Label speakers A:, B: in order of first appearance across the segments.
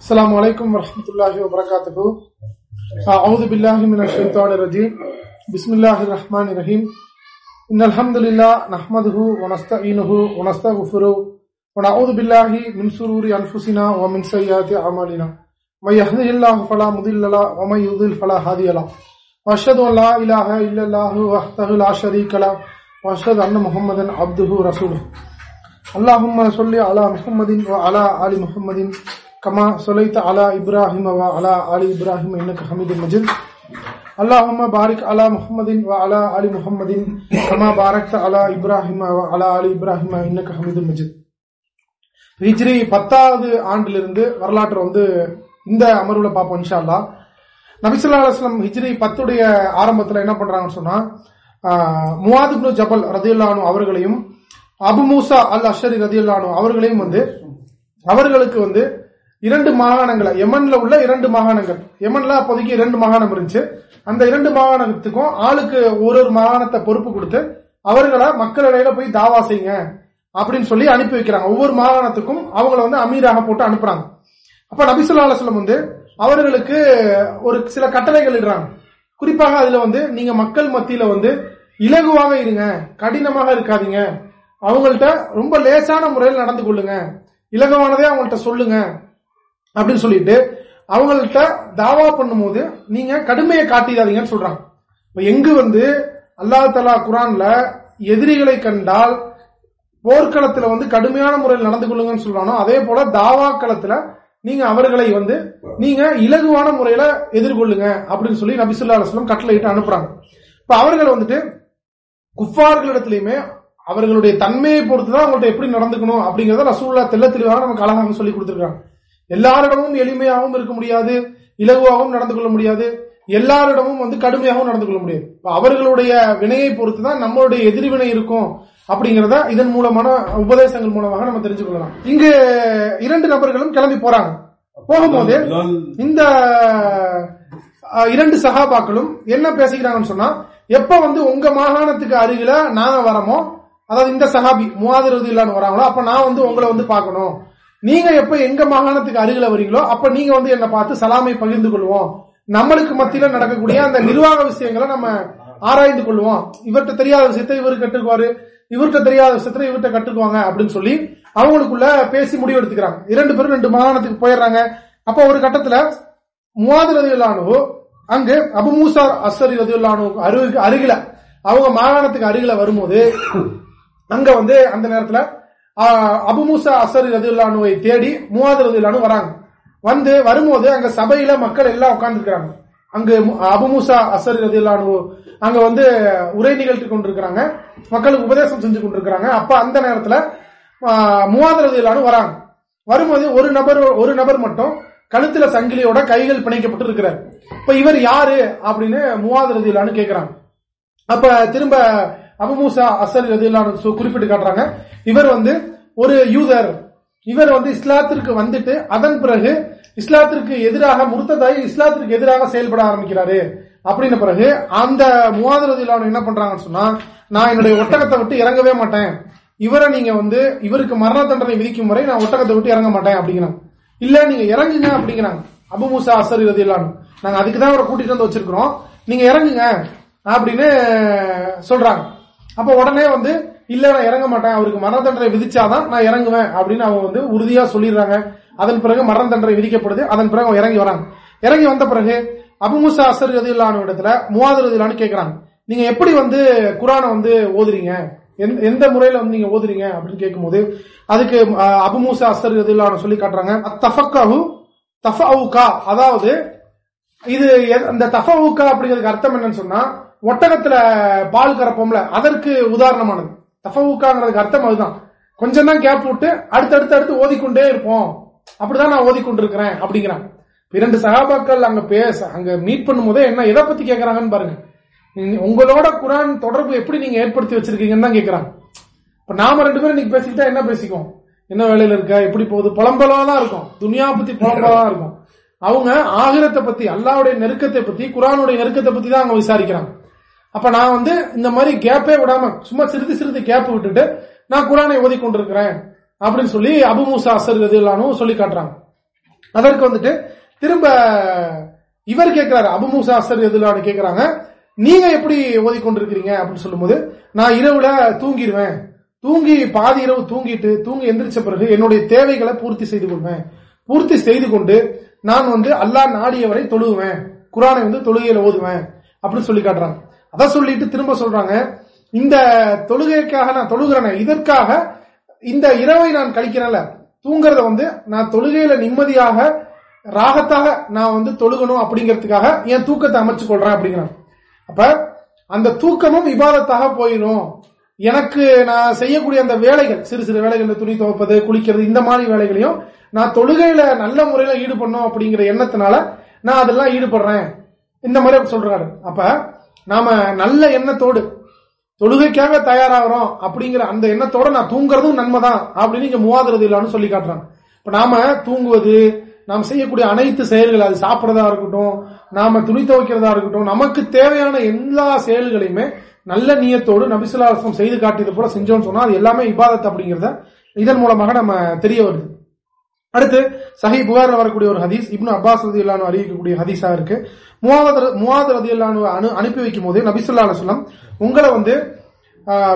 A: السلام عليكم ورحمة الله وبركاته. أعوذ بالله من الشيطان الرجيم. بسم الله الرحمن الرحيم. إن الحمد لله نحمده ونستعينه ونستغفره ونعوذ بالله من سرور أنفسنا ومن سيئات أعمالنا. من يهده الله فلا مضل له ومن يضلل فلا هادي له. وأشهد أن لا إله إلا الله وحده لا شريك له وأشهد أن محمدا عبده ورسوله. اللهم صل على محمد وعلى آل محمد كما صليت على إبراهيم وعلى آل إبراهيم إنك حميد مجيد اللهم بارك على محمد وعلى آل محمد كما باركت على إبراهيم وعلى آل إبراهيم إنك حميد مجيد ஹிஜ்ரி பத்தாவது ஆண்டிலிருந்து வரலாற்று வந்து இந்த அமர்வுல பார்ப்போம் இன்ஷா அல்லாஹ் நபிசுல்லா அலுவலம் ஹிஜ்ரி பத்துடைய ஆரம்பத்துல என்ன பண்றாங்கன்னு சொன்னா முவாதுப்னு ஜபல் ரதியுல்லானு அவர்களையும் அபு மூசா அல் அஷரி ரதியுல்லானு அவர்களையும் வந்து அவர்களுக்கு வந்து இரண்டு மாகாணங்களை எமன்ல உள்ள இரண்டு மாகாணங்கள். எமன்ல அப்போதைக்கு இரண்டு மாகாணம் இருந்துச்சு. அந்த இரண்டு மாகாணத்துக்கும் ஆளுக்கு ஒரு ஒரு மாகாணத்தை பொறுப்பு கொடுத்து அவர்களை மக்களிடையில போய் தாவா செய்யுங்க அப்படின்னு சொல்லி அனுப்பி வைக்கிறாங்க. ஒவ்வொரு மாகாணத்துக்கும் அவங்கள வந்து அமீராக போட்டு அனுப்புறாங்க. அப்ப நபிசுல்லா அலுவலம் வந்து அவர்களுக்கு ஒரு சில கட்டளைகள் இடுறாங்க. குறிப்பாக அதுல வந்து நீங்க மக்கள் மத்தியில வந்து இலகுவாக இருங்க கடினமாக இருக்காதீங்க. அவங்கள்ட்ட ரொம்ப லேசான முறையில் நடந்து கொள்ளுங்க. இலகுவானதே அவங்கள்ட்ட சொல்லுங்க. அப்படின்னு சொல்லிட்டு அவங்கள்ட்ட தாவா பண்ணும்போது நீங்க கடுமையை காட்டிடாதீங்கன்னு சொல்றாங்க. இப்ப எங்கு வந்து அல்லா தலா குரான்ல எதிரிகளை கண்டால் போர்க்களத்துல வந்து கடுமையான முறையில் நடந்து கொள்ளுங்கன்னு சொல்றானோ அதே போல தாவா களத்துல நீங்க அவர்களை வந்து நீங்க இலகுவான முறையில எதிர்கொள்ளுங்க அப்படின்னு சொல்லி நபிசுல்லா அலுவலம் கட்டளையிட்டு அனுப்புறாங்க. இப்ப அவர்கள் வந்துட்டு குஃபார்களிடத்திலயுமே அவர்களுடைய தன்மையை பொறுத்துதான் அவங்கள்ட்ட எப்படி நடந்துக்கணும் அப்படிங்கறத ரசூல்லா தெல்ல தெளிவாக நமக்கு அழகாக சொல்லி கொடுத்துருக்காங்க. எல்லாரிடமும் எளிமையாகவும் இருக்க முடியாது இலகுவாகவும் நடந்து கொள்ள முடியாது எல்லாரிடமும் வந்து கடுமையாகவும் நடந்து கொள்ள முடியாது. அவர்களுடைய வினையை பொறுத்து தான் நம்மளுடைய எதிர்வினை இருக்கும் அப்படிங்கறத இதன் மூலமான உபதேசங்கள் மூலமாக நம்ம தெரிஞ்சு கொள்ளலாம். இங்கு இரண்டு நபர்களும் கிளம்பி போறாங்க. போகும்போது இந்த இரண்டு சகாபாக்களும் என்ன பேசிக்கிறாங்கன்னு சொன்னா எப்ப வந்து உங்க மாகாணத்துக்கு அருகில நாங்க வரமோ அதாவது இந்த சகாபி மூவாவது இல்லான்னு வராங்களோ அப்ப நான் வந்து உங்களை வந்து பார்க்கணும். நீங்க எப்ப எங்க மாகாணத்துக்கு அருகில வரீங்களோ அப்ப நீங்க வந்து என்ன பார்த்து சலாமை பகிர்ந்து கொள்வோம். நம்மளுக்கு மத்தியில நடக்கக்கூடிய அந்த நிர்வாக விஷயங்களை நம்ம ஆராய்ந்து கொள்வோம். இவர்கிட்ட தெரியாத விஷயத்த இவரு கட்டுக்குவாரு இவர்கிட்ட தெரியாத விஷயத்துல இவர்கிட்ட கட்டுக்குவாங்க அப்படின்னு சொல்லி அவங்களுக்குள்ள பேசி முடிவு எடுத்துக்கிறாங்க. இரண்டு பேரும் ரெண்டு மாகாணத்துக்கு போயிடுறாங்க. அப்ப ஒரு கட்டத்துல மூவாது ரதியுல்லானு அங்கு அபுமூசா அசரி ரதியுல்லானு அருகில அவங்க மாகாணத்துக்கு அருகில வரும்போது அங்க வந்து அந்த நேரத்துல அபுமூசா அசர் ரதுல்லானுவை தேடி மூவாது ரதுல்லானு வராங்க. வந்து வரும்போது அங்க சபையில மக்கள் எல்லாம் உட்கார்ந்துருக்கிறாங்க. அங்கு அபுமூசா அசர் ரதியுல்லானு அங்க வந்து உரை நிகழ்த்தி கொண்டிருக்கிறாங்க. மக்களுக்கு உபதேசம் செஞ்சு கொண்டிருக்கிறாங்க. அப்ப அந்த நேரத்துல மூவாது ரதியுல்லானு வராங்க. வரும்போது ஒரு நபர் ஒரு நபர் மட்டும் கழுத்துல சங்கிலியோட கைகள் பிணைக்கப்பட்டு இருக்கிறார். இப்ப இவர் யாரு அப்படின்னு மூவாது ரதியிலான்னு கேட்கிறாங்க அப்ப திரும்ப அபுமூசா அசல் ரதியிலான்னு குறிப்பிட்டு காட்டுறாங்க. இவர் வந்து ஒரு யூதர். இவர் வந்து இஸ்லாத்திற்கு வந்துட்டு அதன் பிறகு இஸ்லாத்திற்கு எதிராக முருத்ததாய் இஸ்லாத்திற்கு எதிராக செயல்பட ஆரம்பிக்கிறாரு. அப்படின்ன பிறகு அந்த மூவாதிரதியிலான என்ன பண்றாங்கன்னு சொன்னா நான் என்னுடைய ஒட்டகத்தை விட்டு இறங்கவே மாட்டேன். இவரை நீங்க வந்து இவருக்கு மரண தண்டனை விதிக்கும் வரை நான் ஒட்டகத்தை விட்டு இறங்க மாட்டேன் அப்படிங்கிறாங்க. இல்ல நீங்க இறங்குங்க அப்படிங்கிறாங்க. அபுமூசா அசர் ரதியிலான்னு நாங்க அதுக்குதான் அவரை கூட்டிட்டு வந்து வச்சிருக்கிறோம். நீங்க இறங்குங்க அப்படின்னு சொல்றாங்க. அப்ப உடனே வந்து இல்ல நான் இறங்க மாட்டேன். அவருக்கு மரண தண்டனை விதிச்சாதான் நான் இறங்குவேன். அப்படின்னு அவங்க வந்து உறுதியா சொல்லிடுறாங்க. அதன் பிறகு மரண தண்டனை விதிக்கப்படுது. அதன் பிறகு அவங்க இறங்கி வராங்க. இறங்கி வந்த பிறகு அபுமுசா அசர் ரதியிலான இடத்துல மூவாவது ரதியிலான்னு கேட்கிறாங்க நீங்க எப்படி வந்து குரானை வந்து ஓதுறீங்க? எந்த முறையில வந்து நீங்க ஓதுறீங்க? அப்படின்னு கேட்கும்போது அதுக்கு அபுமூசா அசர் ரதியிலான சொல்லி காட்டுறாங்க. தஃபக்காஹு தஃபவுகா அதாவது இது அந்த தஃபவுகா அப்படிங்கிறதுக்கு அர்த்தம் என்னன்னு சொன்னா ஒட்டகத்துல பால் கறப்போம்ல அதற்கு உதாரணமானது. தஃபவுக்காங்கிறதுக்கு அர்த்தம் அதுதான். கொஞ்சம் தான் கேப் விட்டு அடுத்தடுத்து அடுத்து ஓதிக்கொண்டே இருப்போம். அப்படிதான் நான் ஓதிக்கொண்டிருக்கிறேன் அப்படிங்கிறாங்க. இரண்டு சகாபாக்கள் அங்க பேச அங்க மீட் பண்ணும் போதே என்ன எதை பத்தி கேட்கறாங்கன்னு பாருங்க. உங்களோட குரான் தொடர்பு எப்படி நீங்க ஏற்படுத்தி வச்சிருக்கீங்கன்னு தான் கேட்கறாங்க இப்ப நாம ரெண்டு பேரும் இன்னைக்கு பேசிக்கிட்டா என்ன பேசிக்குவோம்? என்ன வேலையில இருக்க எப்படி போகுது? புலம்பலா தான் இருக்கும். துனியா பத்தி புலம்பலா இருக்கும். அவங்க ஆகிரத்தை பத்தி அல்லாவுடைய நெருக்கத்தை பத்தி குரானுடைய நெருக்கத்தை பத்தி தான் அவங்க விசாரிக்கிறாங்க. அப்ப நான் வந்து இந்த மாதிரி கேப்பே விடாம சும்மா சிறிது சிறிது கேப் விட்டுட்டு நான் குரானை ஓதி கொண்டிருக்கிறேன் அப்படின்னு சொல்லி அபுமூசா அசர் சொல்லி காட்டுறாங்க. அதற்கு வந்துட்டு திரும்ப இவர் கேட்கிறாரு அபுமூசா அசர் எதுலான்னு கேட்கிறாங்க நீங்க எப்படி ஓதி கொண்டிருக்கிறீங்க அப்படின்னு சொல்லும்போது நான் இரவுல தூங்கிடுவேன். தூங்கி பாதி இரவு தூங்கிட்டு தூங்கி எந்திரிச்ச பிறகு என்னுடைய தேவைகளை பூர்த்தி செய்து கொள்வேன். பூர்த்தி செய்து கொண்டு நான் வந்து அல்லா நாடியவரை தொழுவேன். குரானை வந்து தொழுகையில ஓதுவேன். அப்படின்னு சொல்லி காட்டுறாங்க. அதை சொல்லிட்டு திரும்ப சொல்றாங்க. இந்த தொழுகைக்காக நான் தொழுகிறேன் இதற்காக இந்த இரவை நான் கழிக்கிறேன்ல தூங்குறத வந்து நான் தொழுகையில நிம்மதியாக ராகத்தாக நான் வந்து தொழுகணும் அப்படிங்கிறதுக்காக என் தூக்கத்தை அமைச்சு கொள்றேன் அப்படிங்கிறான் அப்ப அந்த தூக்கமும் விவாதத்தாக போயிடும். எனக்கு நான் செய்யக்கூடிய அந்த வேலைகள் சிறு சிறு வேலைகள் துணி துவைப்பது குளிக்கிறது இந்த மாதிரி வேலைகளையும் நான் தொழுகையில நல்ல முறையில ஈடுபடணும் அப்படிங்கிற எண்ணத்தினால நான் அதெல்லாம் ஈடுபடுறேன். இந்த மாதிரி சொல்றாரு. அப்ப நாம நல்ல எண்ணத்தோடு தொழுகைக்காக தயாராகிறோம் அப்படிங்கிற அந்த எண்ணத்தோட நான் தூங்குறதும் நன்மைதான் அப்படின்னு இங்க மூவாதுறது இல்லான்னு சொல்லி காட்டுறாங்க. இப்ப நாம தூங்குவது நாம் செய்யக்கூடிய அனைத்து செயல்கள் அது சாப்பிடறதா இருக்கட்டும் நாம துணி துவைக்கிறதா இருக்கட்டும் நமக்கு தேவையான எல்லா செயல்களையுமே நல்ல நீயத்தோடு நபிசுலாசம் செய்து காட்டியது போல செஞ்சோம்னு சொன்னா அது எல்லாமே இபாதத் அப்படிங்கறத இதன் மூலமாக நம்ம தெரிய வருது. அடுத்து சஹி புகார் வரக்கூடிய ஒரு ஹதீஸ் இப்னு அப்பாஸ் ரதி இல்லானு அறிவிக்கக்கூடிய ஹதீஸா இருக்கு. முவாத் ரதி இல்லானு அனுப்பி வைக்கும் போது நபிசுல்லா அலுவலம் உங்களை வந்து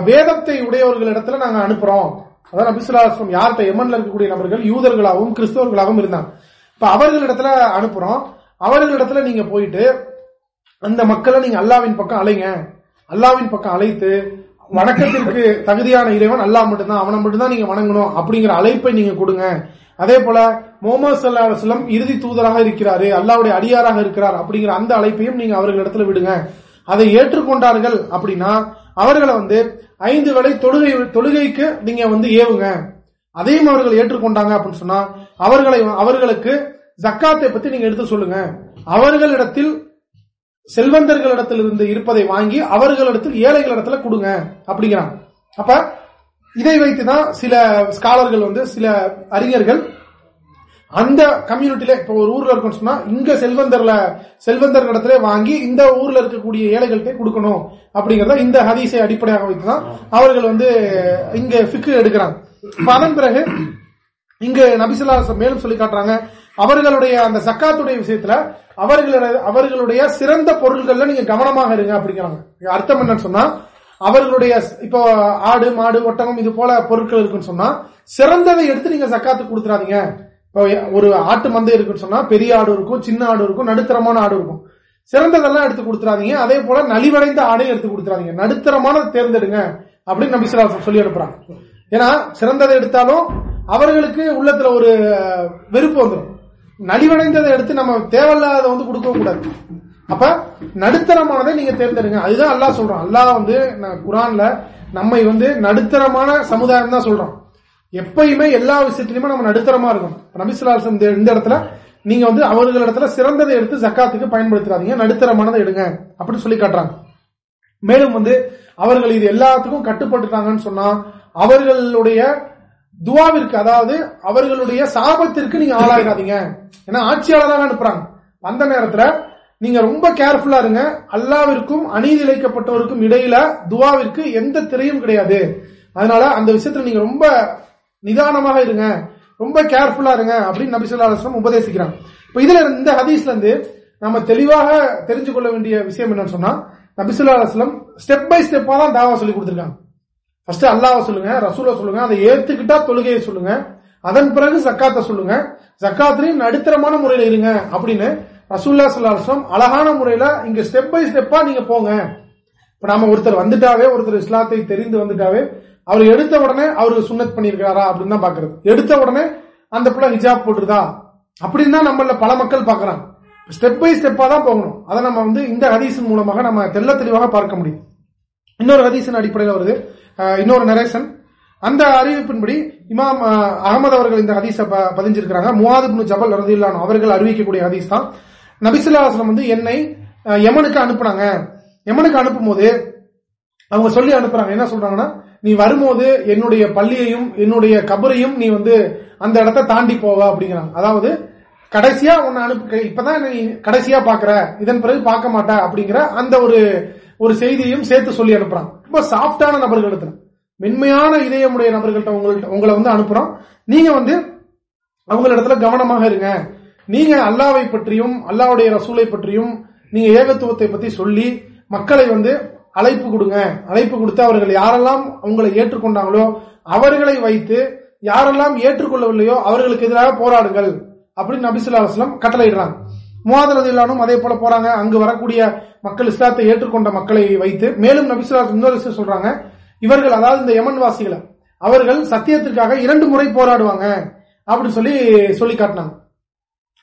A: வேதத்தை உடையவர்களிடத்துல நாங்க அனுப்புறோம். அதான் நபிசுல்லா அலுவலம் யார்கிட்ட எமன்ல இருக்கக்கூடிய நபர்கள் யூதர்களாகவும் கிறிஸ்தவர்களாகவும் இருந்தாங்க. இப்ப அவர்களிடத்துல அனுப்புறோம். அவர்களிடத்துல நீங்க போயிட்டு அந்த மக்களை நீங்க அல்லாவின் பக்கம் அலைங்க. அல்லாவின் பக்கம் அழைத்து வணக்கத்திற்கு தகுதியான இறைவன் அல்லா மட்டும்தான். அவனை மட்டும்தான் நீங்க வணங்கணும் அப்படிங்கிற அழைப்பை நீங்க கொடுங்க. அதே போல முகமது சல்லா அலுவலம் இறுதி தூதராக இருக்கிறாரு அல்லாவுடைய அடியாராக இருக்கிறார் அப்படிங்கிற அந்த அழைப்பையும் நீங்க அவர்களிடத்துல விடுங்க. அதை ஏற்றுக்கொண்டார்கள் அப்படின்னா அவர்களை வந்து ஐந்து வேளை தொழுகை தொழுகைக்கு நீங்க வந்து ஏவுங்க. அதையும் அவர்கள் ஏற்றுக்கொண்டாங்க அப்படின்னு சொன்னா அவர்களை அவர்களுக்கு ஜக்காத்தை பத்தி நீங்க எடுத்து சொல்லுங்க. அவர்களிடத்தில் செல்வந்தர்களிடத்தில் இருந்து இருப்பதை வாங்கி அவர்களிடத்தில் ஏழைகளிடத்துல கொடுங்க அப்படிங்கிறாங்க அப்ப இதை வைத்துதான் சில ஸ்காலர்கள் வந்து சில அறிஞர்கள் அந்த கம்யூனிட்டியில இப்ப ஒரு ஊர்ல இருக்கணும் சொன்னா இங்க செல்வந்தர்ல செல்வந்தர் இடத்துல வாங்கி இந்த ஊர்ல இருக்கக்கூடிய ஏழைகள்கிட்ட கொடுக்கணும் அப்படிங்கறத இந்த ஹதீஸை அடிப்படையாக வைத்துதான் அவர்கள் வந்து இங்க பிக்கு எடுக்கிறாங்க. அதன் பிறகு இங்க நபிசுல்லா மேலும் சொல்லி காட்டுறாங்க அவர்களுடைய அந்த சக்காத்துடைய விஷயத்துல அவர்களுடைய அவர்களுடைய சிறந்த பொருள்கள்ல நீங்க கவனமாக இருங்க அப்படிங்கிறாங்க. அர்த்தம் என்னன்னு சொன்னா அவர்களுடைய இப்போ ஆடு மாடு ஒட்டகம் இது போல பொருட்கள் இருக்குன்னு சொன்னா சிறந்ததை எடுத்து நீங்க சக்காத்து கொடுத்துறாதீங்க. ஒரு ஆட்டு மந்தை இருக்குன்னு சொன்னா பெரிய ஆடு இருக்கும் சின்ன ஆடு இருக்கும் நடுத்தரமான ஆடு இருக்கும். சிறந்ததெல்லாம் எடுத்து கொடுத்துறாதீங்க. அதே போல நலிவடைந்த ஆடையும் எடுத்து கொடுத்துறாதீங்க. நடுத்தரமான தேர்ந்தெடுங்க அப்படின்னு நம்பி சொல்லி அனுப்புறாங்க. ஏன்னா சிறந்ததை எடுத்தாலும் அவர்களுக்கு உள்ளத்துல ஒரு வெறுப்பு வந்துடும் நலிவடைந்ததை எடுத்து நம்ம தேவையில்லாத வந்து கொடுக்க கூடாது. அப்ப நடுத்தரமானதை நீங்க தேர்ந்தெடுங்க. அதுதான் அல்லா சொல்றோம் அல்லா வந்து குரான்ல நம்மை வந்து நடுத்தரமான சமுதாயம் தான் சொல்றோம் எப்பயுமே எல்லா விஷயத்திலுமே நம்ம நடுத்தரமா இருக்கும் நபிசுலால் இந்த இடத்துல நீங்க வந்து அவர்களிடத்துல சிறந்ததை எடுத்து ஜக்காத்துக்கு பயன்படுத்துறாதீங்க நடுத்தரமானதை எடுங்க. அப்படின்னு சொல்லி காட்டுறாங்க. மேலும் வந்து அவர்கள் இது எல்லாத்துக்கும் கட்டுப்பட்டுட்டாங்கன்னு சொன்னா அவர்களுடைய துவாவிற்கு அதாவது அவர்களுடைய சாபத்திற்கு நீங்க ஆளாயிடாதீங்க ஏன்னா ஆட்சியாளராக அனுப்புறாங்க. அந்த நேரத்துல நீங்க ரொம்ப கேர்ஃபுல்லா இருங்க. அல்லாவிற்கும் அநீதி இழைக்கப்பட்டவருக்கும் இடையில துவாவிற்கு எந்த திரையும் கிடையாது. அதனால அந்த விஷயத்துல நீங்க ரொம்ப நிதானமாக இருங்க. ரொம்ப கேர்ஃபுல்லா இருங்க அப்படின்னு நபி உபதேசிக்கிறான் உபதேசிக்கிறாங்க. இப்ப இதுல இந்த ஹதீஸ்ல இருந்து நம்ம தெளிவாக தெரிஞ்சு கொள்ள வேண்டிய விஷயம் என்னன்னு சொன்னா நபிசுல்லா அலுவலம் ஸ்டெப் பை ஸ்டெப்பா தான் தாவா சொல்லி கொடுத்திருக்காங்க. ஃபர்ஸ்ட் அல்லாஹ் சொல்லுங்க ரசூல சொல்லுங்க அதை ஏத்துக்கிட்டா தொழுகையை சொல்லுங்க. அதன் பிறகு சக்காத்த சொல்லுங்க. சக்காத்திலையும் நடுத்தரமான முறையில இருங்க அப்படின்னு ரசூல்லா சுல்லாஸ்லம் அழகான முறையில இங்க ஸ்டெப் பை ஸ்டெப்பா நீங்க போங்க. இப்ப நாம ஒருத்தர் வந்துட்டாவே ஒருத்தர் இஸ்லாத்தை தெரிந்து வந்துட்டாவே அவர் எடுத்த உடனே அவருக்கு சுண்ணத் பண்ணிருக்காரா அப்படின்னு தான் பாக்குறது எடுத்த உடனே அந்த பிள்ளை ஹிஜாப் போட்டுருதா? அப்படின்னு தான் நம்மள பல மக்கள் பாக்குறாங்க ஸ்டெப் பை ஸ்டெப்பா தான் போகணும். அதை நம்ம வந்து இந்த ஹதீஸின் மூலமாக நம்ம தெல்ல தெளிவாக பார்க்க முடியும். இன்னொரு ஹதீஸின் அடிப்படையில் வருது. இன்னொரு நரேசன் அந்த அறிவிப்பின்படி இமாம் அகமது அவர்கள் இந்த ஹதீஸ பதிஞ்சிருக்கிறாங்க. முவாது ஜபல் ரதில்லான் அவர்கள் அறிவிக்கக்கூடிய ஹதீஸ் தான். நபிசுல்லாஸ்லம் வந்து என்னை யமனுக்கு அனுப்புனாங்க. யமனுக்கு அனுப்பும் போது அவங்க சொல்லி அனுப்புறாங்க. என்ன சொல்றாங்கன்னா நீ வரும்போது என்னுடைய பள்ளியையும் என்னுடைய கபரையும் நீ வந்து அந்த இடத்த தாண்டி போவா அப்படிங்கிறாங்க. அதாவது கடைசியா உன்னை அனுப்பு இப்பதான் நீ கடைசியா பாக்குற. இதன் பிறகு பார்க்க மாட்ட அப்படிங்கிற அந்த ஒரு ஒரு செய்தியையும் சேர்த்து சொல்லி அனுப்புறான். ரொம்ப சாஃப்டான நபர்கள் மென்மையான இதயமுடைய நபர்கள்ட்ட உங்கள்ட்ட உங்களை வந்து அனுப்புறோம் நீங்க வந்து அவங்களிடத்துல கவனமாக இருங்க. நீங்க அல்லாவை பற்றியும் அல்லாவுடைய ரசூலை பற்றியும் நீங்க ஏகத்துவத்தை பத்தி சொல்லி மக்களை வந்து அழைப்பு கொடுங்க. அழைப்பு கொடுத்து அவர்கள் யாரெல்லாம் அவங்களை ஏற்றுக்கொண்டாங்களோ அவர்களை வைத்து யாரெல்லாம் ஏற்றுக்கொள்ளவில்லையோ அவர்களுக்கு எதிராக போராடுங்கள். அப்படின்னு நபிசுல்லா அலுவலம் கட்டளையிடுறாங்க. முவாதரது இல்லாலும் அதே போல போறாங்க. அங்கு வரக்கூடிய மக்கள் இஸ்லாத்தை ஏற்றுக்கொண்ட மக்களை வைத்து மேலும் நபிசுலா இன்னொரு சொல்றாங்க. இவர்கள் அதாவது இந்த யமன் வாசிகளை அவர்கள் சத்தியத்திற்காக இரண்டு முறை போராடுவாங்க. அப்படின்னு சொல்லி சொல்லி காட்டினாங்க.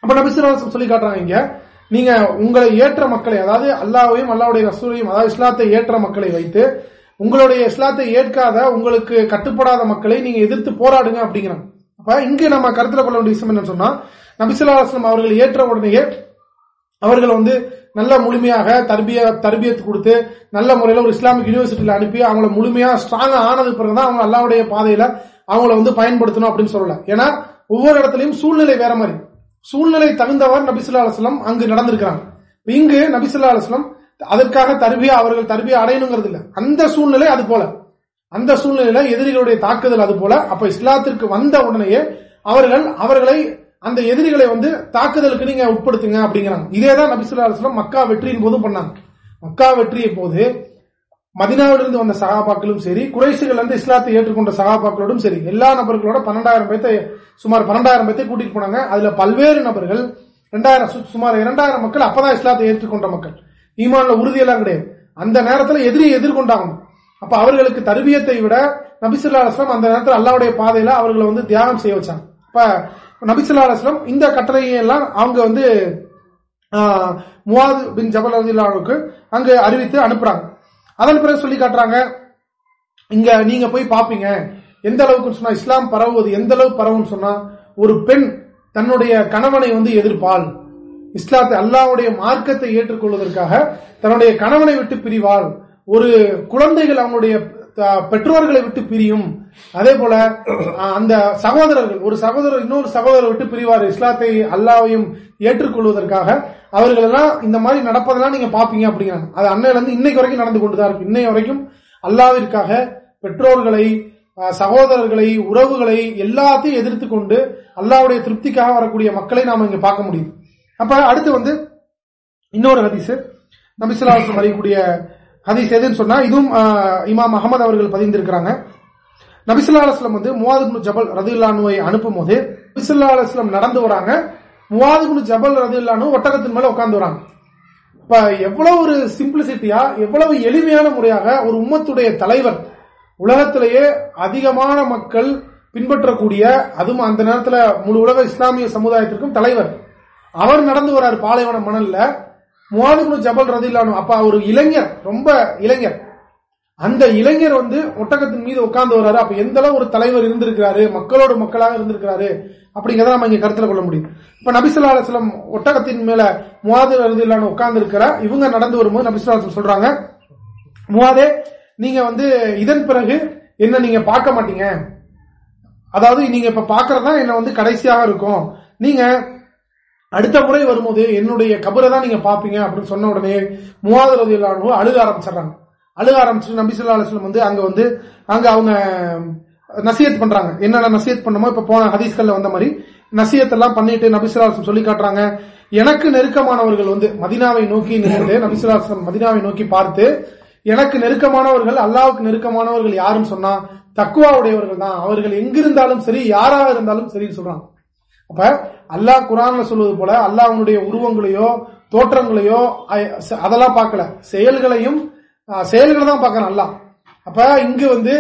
A: அப்ப நபிசுல்லா சொல்லி காட்டுறாங்க இங்க நீங்க உங்களை ஏற்ற மக்களை அதாவது அல்லாவையும் அல்லாவுடைய ரசூலையும் அதாவது இஸ்லாத்தை ஏற்ற மக்களை வைத்து உங்களுடைய இஸ்லாத்தை ஏற்காத உங்களுக்கு கட்டுப்படாத மக்களை நீங்க எதிர்த்து போராடுங்க அப்படிங்கிறாங்க. அப்ப இங்கு நம்ம கருத்துல கொள்ள வேண்டிய விஷயம் என்ன சொன்னா நபிசுல்லா அவர்கள் ஏற்ற உடனேயே அவர்கள் வந்து நல்ல முழுமையாக தர்பிய தர்பியத்து கொடுத்து நல்ல முறையில் ஒரு இஸ்லாமிக் யூனிவர்சிட்டியில அனுப்பி அவங்கள முழுமையா ஸ்ட்ராங் ஆனது பிறகுதான் அவங்க அல்லாவுடைய பாதையில அவங்கள வந்து பயன்படுத்தணும் அப்படின்னு சொல்லல. ஏன்னா ஒவ்வொரு இடத்துலயும் சூழ்நிலை வேற மாதிரி. சூழ்நிலை தகுந்தவர் நபிசுல்லா அலுவலம் அங்கு நடந்திருக்கிறாங்க. இங்கு நபிசுல்லா அலுவலம் அதற்காக தர்பியா அவர்கள் தர்பியா அடையணுங்கிறது இல்ல. அந்த சூழ்நிலை அது போல. அந்த சூழ்நிலையில எதிரிகளுடைய தாக்குதல் அது போல. அப்ப இஸ்லாத்திற்கு வந்த உடனேயே அவர்கள் அவர்களை அந்த எதிரிகளை வந்து தாக்குதலுக்கு நீங்க உட்படுத்துங்க அப்படிங்கிறாங்க. இதேதான் நபிசுல்லா மக்கா வெற்றியின் போதும் பண்ணாங்க. மக்கா வெற்றியை போது மதினாவிலிருந்து வந்த சகாபாக்களும் சரி குறைசுகள் வந்து இஸ்லாத்தை ஏற்றுக்கொண்ட சகாபாக்களோடும் சரி எல்லா நபர்களோட பன்னெண்டாயிரம் பேர்த்தை சுமார் பன்னெண்டாயிரம் பேர்த்தை கூட்டிட்டு போனாங்க. அதுல பல்வேறு நபர்கள் ரெண்டாயிரம் சுமார் இரண்டாயிரம் மக்கள் அப்பதான் இஸ்லாத்தை ஏற்றுக்கொண்ட மக்கள். ஈமான்ல உறுதியெல்லாம் கிடையாது. அந்த நேரத்தில் எதிரியை எதிர்கொண்டாகணும். அப்ப அவர்களுக்கு தருவியத்தை விட நபிசுல்லா அலுவலம் அந்த நேரத்தில் அல்லாவுடைய பாதையில அவர்களை வந்து தியாகம் செய்ய வச்சாங்க. இப்ப நபிசுல்லா அலுவலம் இந்த கட்டளையெல்லாம் அவங்க வந்து முவாது பின் ஜபல் அலிலாவுக்கு அங்கு அறிவித்து அனுப்புறாங்க. அதன் பிறகு சொல்லி காட்டுறாங்க இங்க நீங்க போய் பாப்பீங்க எந்த அளவுக்கு சொன்னா இஸ்லாம் பரவுவது எந்த அளவுக்கு பரவும் சொன்னா ஒரு பெண் தன்னுடைய கணவனை வந்து எதிர்ப்பாள். இஸ்லாத்தை அல்லாவுடைய மார்க்கத்தை ஏற்றுக்கொள்வதற்காக தன்னுடைய கணவனை விட்டு பிரிவாள். ஒரு குழந்தைகள் அவங்களுடைய பெற்றோர்களை விட்டு பிரியும். அதே போல அந்த சகோதரர்கள் ஒரு சகோதரர் இன்னொரு சகோதரர் விட்டு பிரிவார். இஸ்லாத்தை அல்லாவையும் ஏற்றுக்கொள்வதற்காக அவர்கள் எல்லாம் இந்த மாதிரி நடப்பதெல்லாம் நீங்க பாப்பீங்க அப்படிங்கிறாங்க. அது அன்னையில இருந்து இன்னைக்கு வரைக்கும் நடந்து கொண்டுதான் இருக்கு. இன்னைய வரைக்கும் அல்லாவிற்காக பெற்றோர்களை சகோதரர்களை உறவுகளை எல்லாத்தையும் எதிர்த்து கொண்டு அல்லாவுடைய திருப்திக்காக வரக்கூடிய மக்களை நாம இங்க பார்க்க முடியும் அப்ப அடுத்து வந்து இன்னொரு ஹதீஸ். நபிசுல்லாஸ்லம் அறியக்கூடிய ஹதீஸ் எதுன்னு சொன்னா இதுவும் இமாம் அகமது அவர்கள் பதிந்திருக்கிறாங்க. நபிசுல்லா அலுவலம் வந்து முவாது ஜபல் ரதுல்லானுவை அனுப்பும் போது நபிசுல்லா அலுவலம் நடந்து வராங்க. முவாது ஜபல் ரதுல்லானு ஒட்டகத்தின் மேல உட்கார்ந்து வராங்க. இப்ப எவ்வளவு ஒரு சிம்பிளிசிட்டியா எவ்வளவு எளிமையான முறையாக ஒரு உம்மத்துடைய தலைவர் உலகத்திலேயே அதிகமான மக்கள் பின்பற்றக்கூடிய அதுவும் அந்த நேரத்தில் முழு உலக இஸ்லாமிய சமுதாயத்திற்கும் தலைவர். அவர் நடந்து வர்றார் பாலைவன மணல்ல. முவாதுபு ஜபல் ரதில்லானு அப்ப ஒரு இளைஞர் ரொம்ப இளைஞர். அந்த இளைஞர் வந்து ஒட்டகத்தின் மீது உட்கார்ந்து வர்றாரு. அப்ப எந்த அளவு ஒரு தலைவர் இருந்திருக்கிறாரு மக்களோட மக்களாக இருந்திருக்கிறாரு அப்படிங்கறத நம்ம இங்க கருத்துல கொள்ள முடியும். இப்ப நபிசுல்லாசலம் ஒட்டகத்தின் மேல முவாது ரதில்லானு உட்கார்ந்து இருக்கிறார் இவங்க நடந்து வரும்போது நபிசுல்லாசலம் சொல்றாங்க முவாதே நீங்க வந்து இதன் பிறகு என்ன நீங்க பார்க்க மாட்டீங்க? அதாவது நீங்க இப்ப பாக்குறதா என்ன வந்து கடைசியாக இருக்கும். நீங்க அடுத்த முறை வரும்போது என்னுடைய கபரை தான் நீங்க பாப்பீங்க அப்படின்னு சொன்ன உடனே மூவாவது இல்லாதவங்க அழுக ஆரம்பிச்சிடறாங்க. அழுக ஆரம்பிச்சு நபிசுல்லா அலுவலம் வந்து அங்க வந்து அங்க அவங்க நசியத் பண்றாங்க. என்னென்ன நசியத் பண்ணமோ? இப்ப போன ஹதீஸ்கள்ல வந்த மாதிரி நசியத் எல்லாம் பண்ணிட்டு நபிசுல்லாசம் சொல்லி காட்டுறாங்க. எனக்கு நெருக்கமானவர்கள் வந்து மதினாவை நோக்கி நின்று நபிசுல்லாசம் மதினாவை நோக்கி பார்த்து எனக்கு நெருக்கமானவர்கள் அல்லாவுக்கு நெருக்கமானவர்கள் யாருன்னு சொன்னா தக்குவா உடையவர்கள் தான். அவர்கள் எங்கிருந்தாலும் சரி யாராக இருந்தாலும் சரின்னு சொல்றாங்க. அப்ப அல்லாஹ் குரான்ல சொல்வது போல அல்லாஹனுடைய உருவங்களையோ தோற்றங்களையோ அதெல்லாம் பார்க்கல. செயல்களையும் செயல்களை தான் பார்க்கணும் அல்லா அப்ப இங்கு வந்து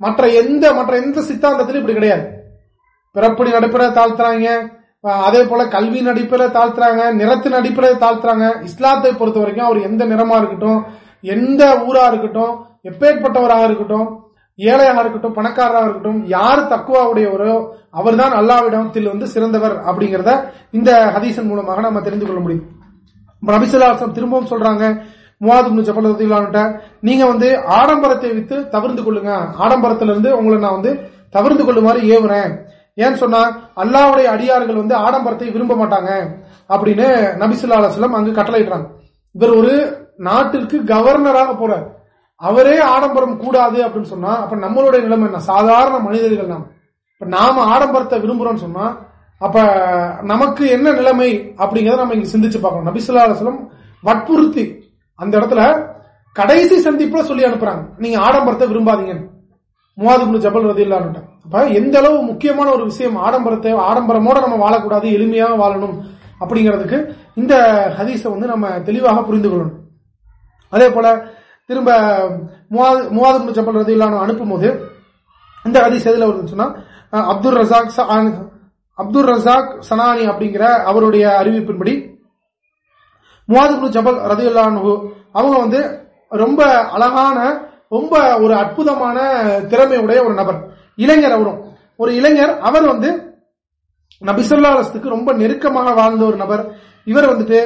A: மற்ற எந்த மற்ற எந்த சித்தாந்தத்திலும் இப்படி கிடையாது. பிறப்படி நடுப்புற தாழ்த்துறாங்க. அதே போல கல்வி நடிப்பில தாழ்த்துறாங்க. நிறத்தின் அடிப்படையில் தாழ்த்துறாங்க. இஸ்லாத்தை பொறுத்த வரைக்கும் அவர் எந்த நிறமா இருக்கட்டும் எந்த ஊரா இருக்கட்டும் எப்பேற்பட்டவராக இருக்கட்டும் ஏழையாக இருக்கட்டும் பணக்காரராக இருக்கட்டும் யார் தக்குவா உடையவரோ அவர் தான் அல்லாவிடத்தில் வந்து சிறந்தவர் அப்படிங்கறத இந்த ஹதீசன் மூலமாக நம்ம தெரிந்து கொள்ள முடியும். நபிசுல்லாசம் திரும்பவும் சொல்றாங்க முவாது ஜபலத்திலான்ட்ட நீங்க வந்து ஆடம்பரத்தை வித்து தவிர்த்து கொள்ளுங்க. ஆடம்பரத்திலிருந்து உங்களை நான் வந்து தவிர்த்து கொள்ளுமாறு ஏவுறேன். ஏன்னு சொன்னா அல்லாவுடைய அடியார்கள் வந்து ஆடம்பரத்தை விரும்ப மாட்டாங்க. அப்படின்னு நபிசுல்லா அலுவலம் அங்கு கட்டளையிடுறாங்க. இவர் ஒரு நாட்டிற்கு கவர்னராக போறார். அவரே ஆடம்பரம் கூடாது அப்படின்னு சொன்னா அப்ப நம்மளுடைய நிலைமை என்ன? சாதாரண மனிதர்கள் நாம். இப்ப நாம ஆடம்பரத்தை விரும்புறோம்னு சொன்னா அப்ப நமக்கு என்ன நிலைமை அப்படிங்கறத நம்ம இங்க சிந்திச்சு பார்க்கணும். நபிசுல்லாசலம் வற்புறுத்தி அந்த இடத்துல கடைசி சந்திப்புல சொல்லி அனுப்புறாங்க. நீங்க ஆடம்பரத்தை விரும்பாதீங்கன்னு மூவாதுபுல் ஜபல் ரதில்லான்னு அப்ப எந்த அளவு முக்கியமான ஒரு விஷயம் ஆடம்பரத்தை ஆடம்பரமோட நம்ம வாழக்கூடாது எளிமையாக வாழணும் அப்படிங்கிறதுக்கு இந்த ஹதீஸை வந்து நம்ம தெளிவாக புரிந்து கொள்ளணும். அதே போல திரும்ப மூவாது மூவாதுபுல் ஜபல் ரதில்லான்னு அனுப்பும் போது இந்த ஹதீஸ் எதுல வருதுன்னு Abdul Razzaq Abdul Razzaq Sanani அப்படிங்கிற அவருடைய அறிவிப்பின்படி முவாதுபுல் ஜபல் ரதியுல்லானு அவங்க வந்து ரொம்ப அழகான ரொம்ப ஒரு அற்புதமான திறமையுடைய ஒரு நபர். இளைஞர் அவரும். ஒரு இளைஞர் அவர் வந்து நபிசல்லா அலஸ்துக்கு ரொம்ப நெருக்கமாக வாழ்ந்த ஒரு நபர். இவர் வந்துட்டு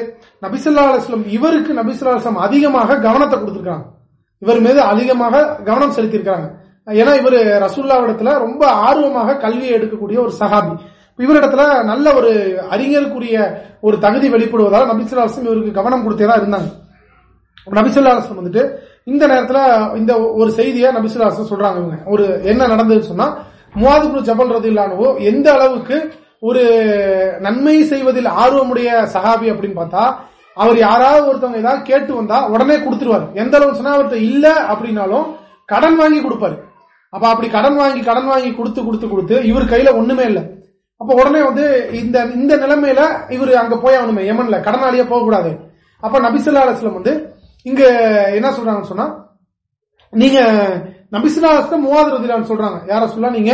A: நபிசல்லா அலுவலம் இவருக்கு நபிசுல்லா அலுவலம் அதிகமாக கவனத்தை கொடுத்திருக்காங்க. இவர் மீது அதிகமாக கவனம் செலுத்தியிருக்காங்க. ஏன்னா இவர் ரசூல்லாவிடத்துல ரொம்ப ஆர்வமாக கல்வியை எடுக்கக்கூடிய ஒரு சகாபி இவரிடத்துல நல்ல ஒரு அறிஞருக்குரிய ஒரு தகுதி வெளிப்படுவதால் நபிசுல்லா அலுவலம் இவருக்கு கவனம் கொடுத்ததா இருந்தாங்க. நபிசுல்லா அலுவலம் வந்துட்டு இந்த நேரத்துல இந்த ஒரு செய்தியை நபிசுல்லா சொல்றாங்க இவங்க. ஒரு என்ன நடந்ததுன்னு சொன்னா மூவாதுபுரு ஜபல் ரதில்லானவோ எந்த அளவுக்கு ஒரு நன்மை செய்வதில் ஆர்வமுடைய சகாபி அப்படின்னு பார்த்தா அவர் யாராவது ஒருத்தவங்க ஏதாவது கேட்டு வந்தா உடனே கொடுத்துருவாரு. எந்த அளவு சொன்னா அவர்கிட்ட இல்ல அப்படின்னாலும் கடன் வாங்கி கொடுப்பாரு. அப்ப அப்படி கடன் வாங்கி கடன் வாங்கி கொடுத்து கொடுத்து கொடுத்து இவர் கையில ஒண்ணுமே இல்ல. அப்ப உடனே வந்து இந்த இந்த நிலைமையில இவர் அங்க போய் அவனுமே எமன்ல கடனாளியா போக கூடாது. அப்ப நபிசுல்லா அலுவலம் வந்து இங்க என்ன சொல்றாங்கன்னு சொன்னா நீங்க நபிசுல்லா அலுவலம் மூவாவது சொல்றாங்க. யார சொல்ல நீங்க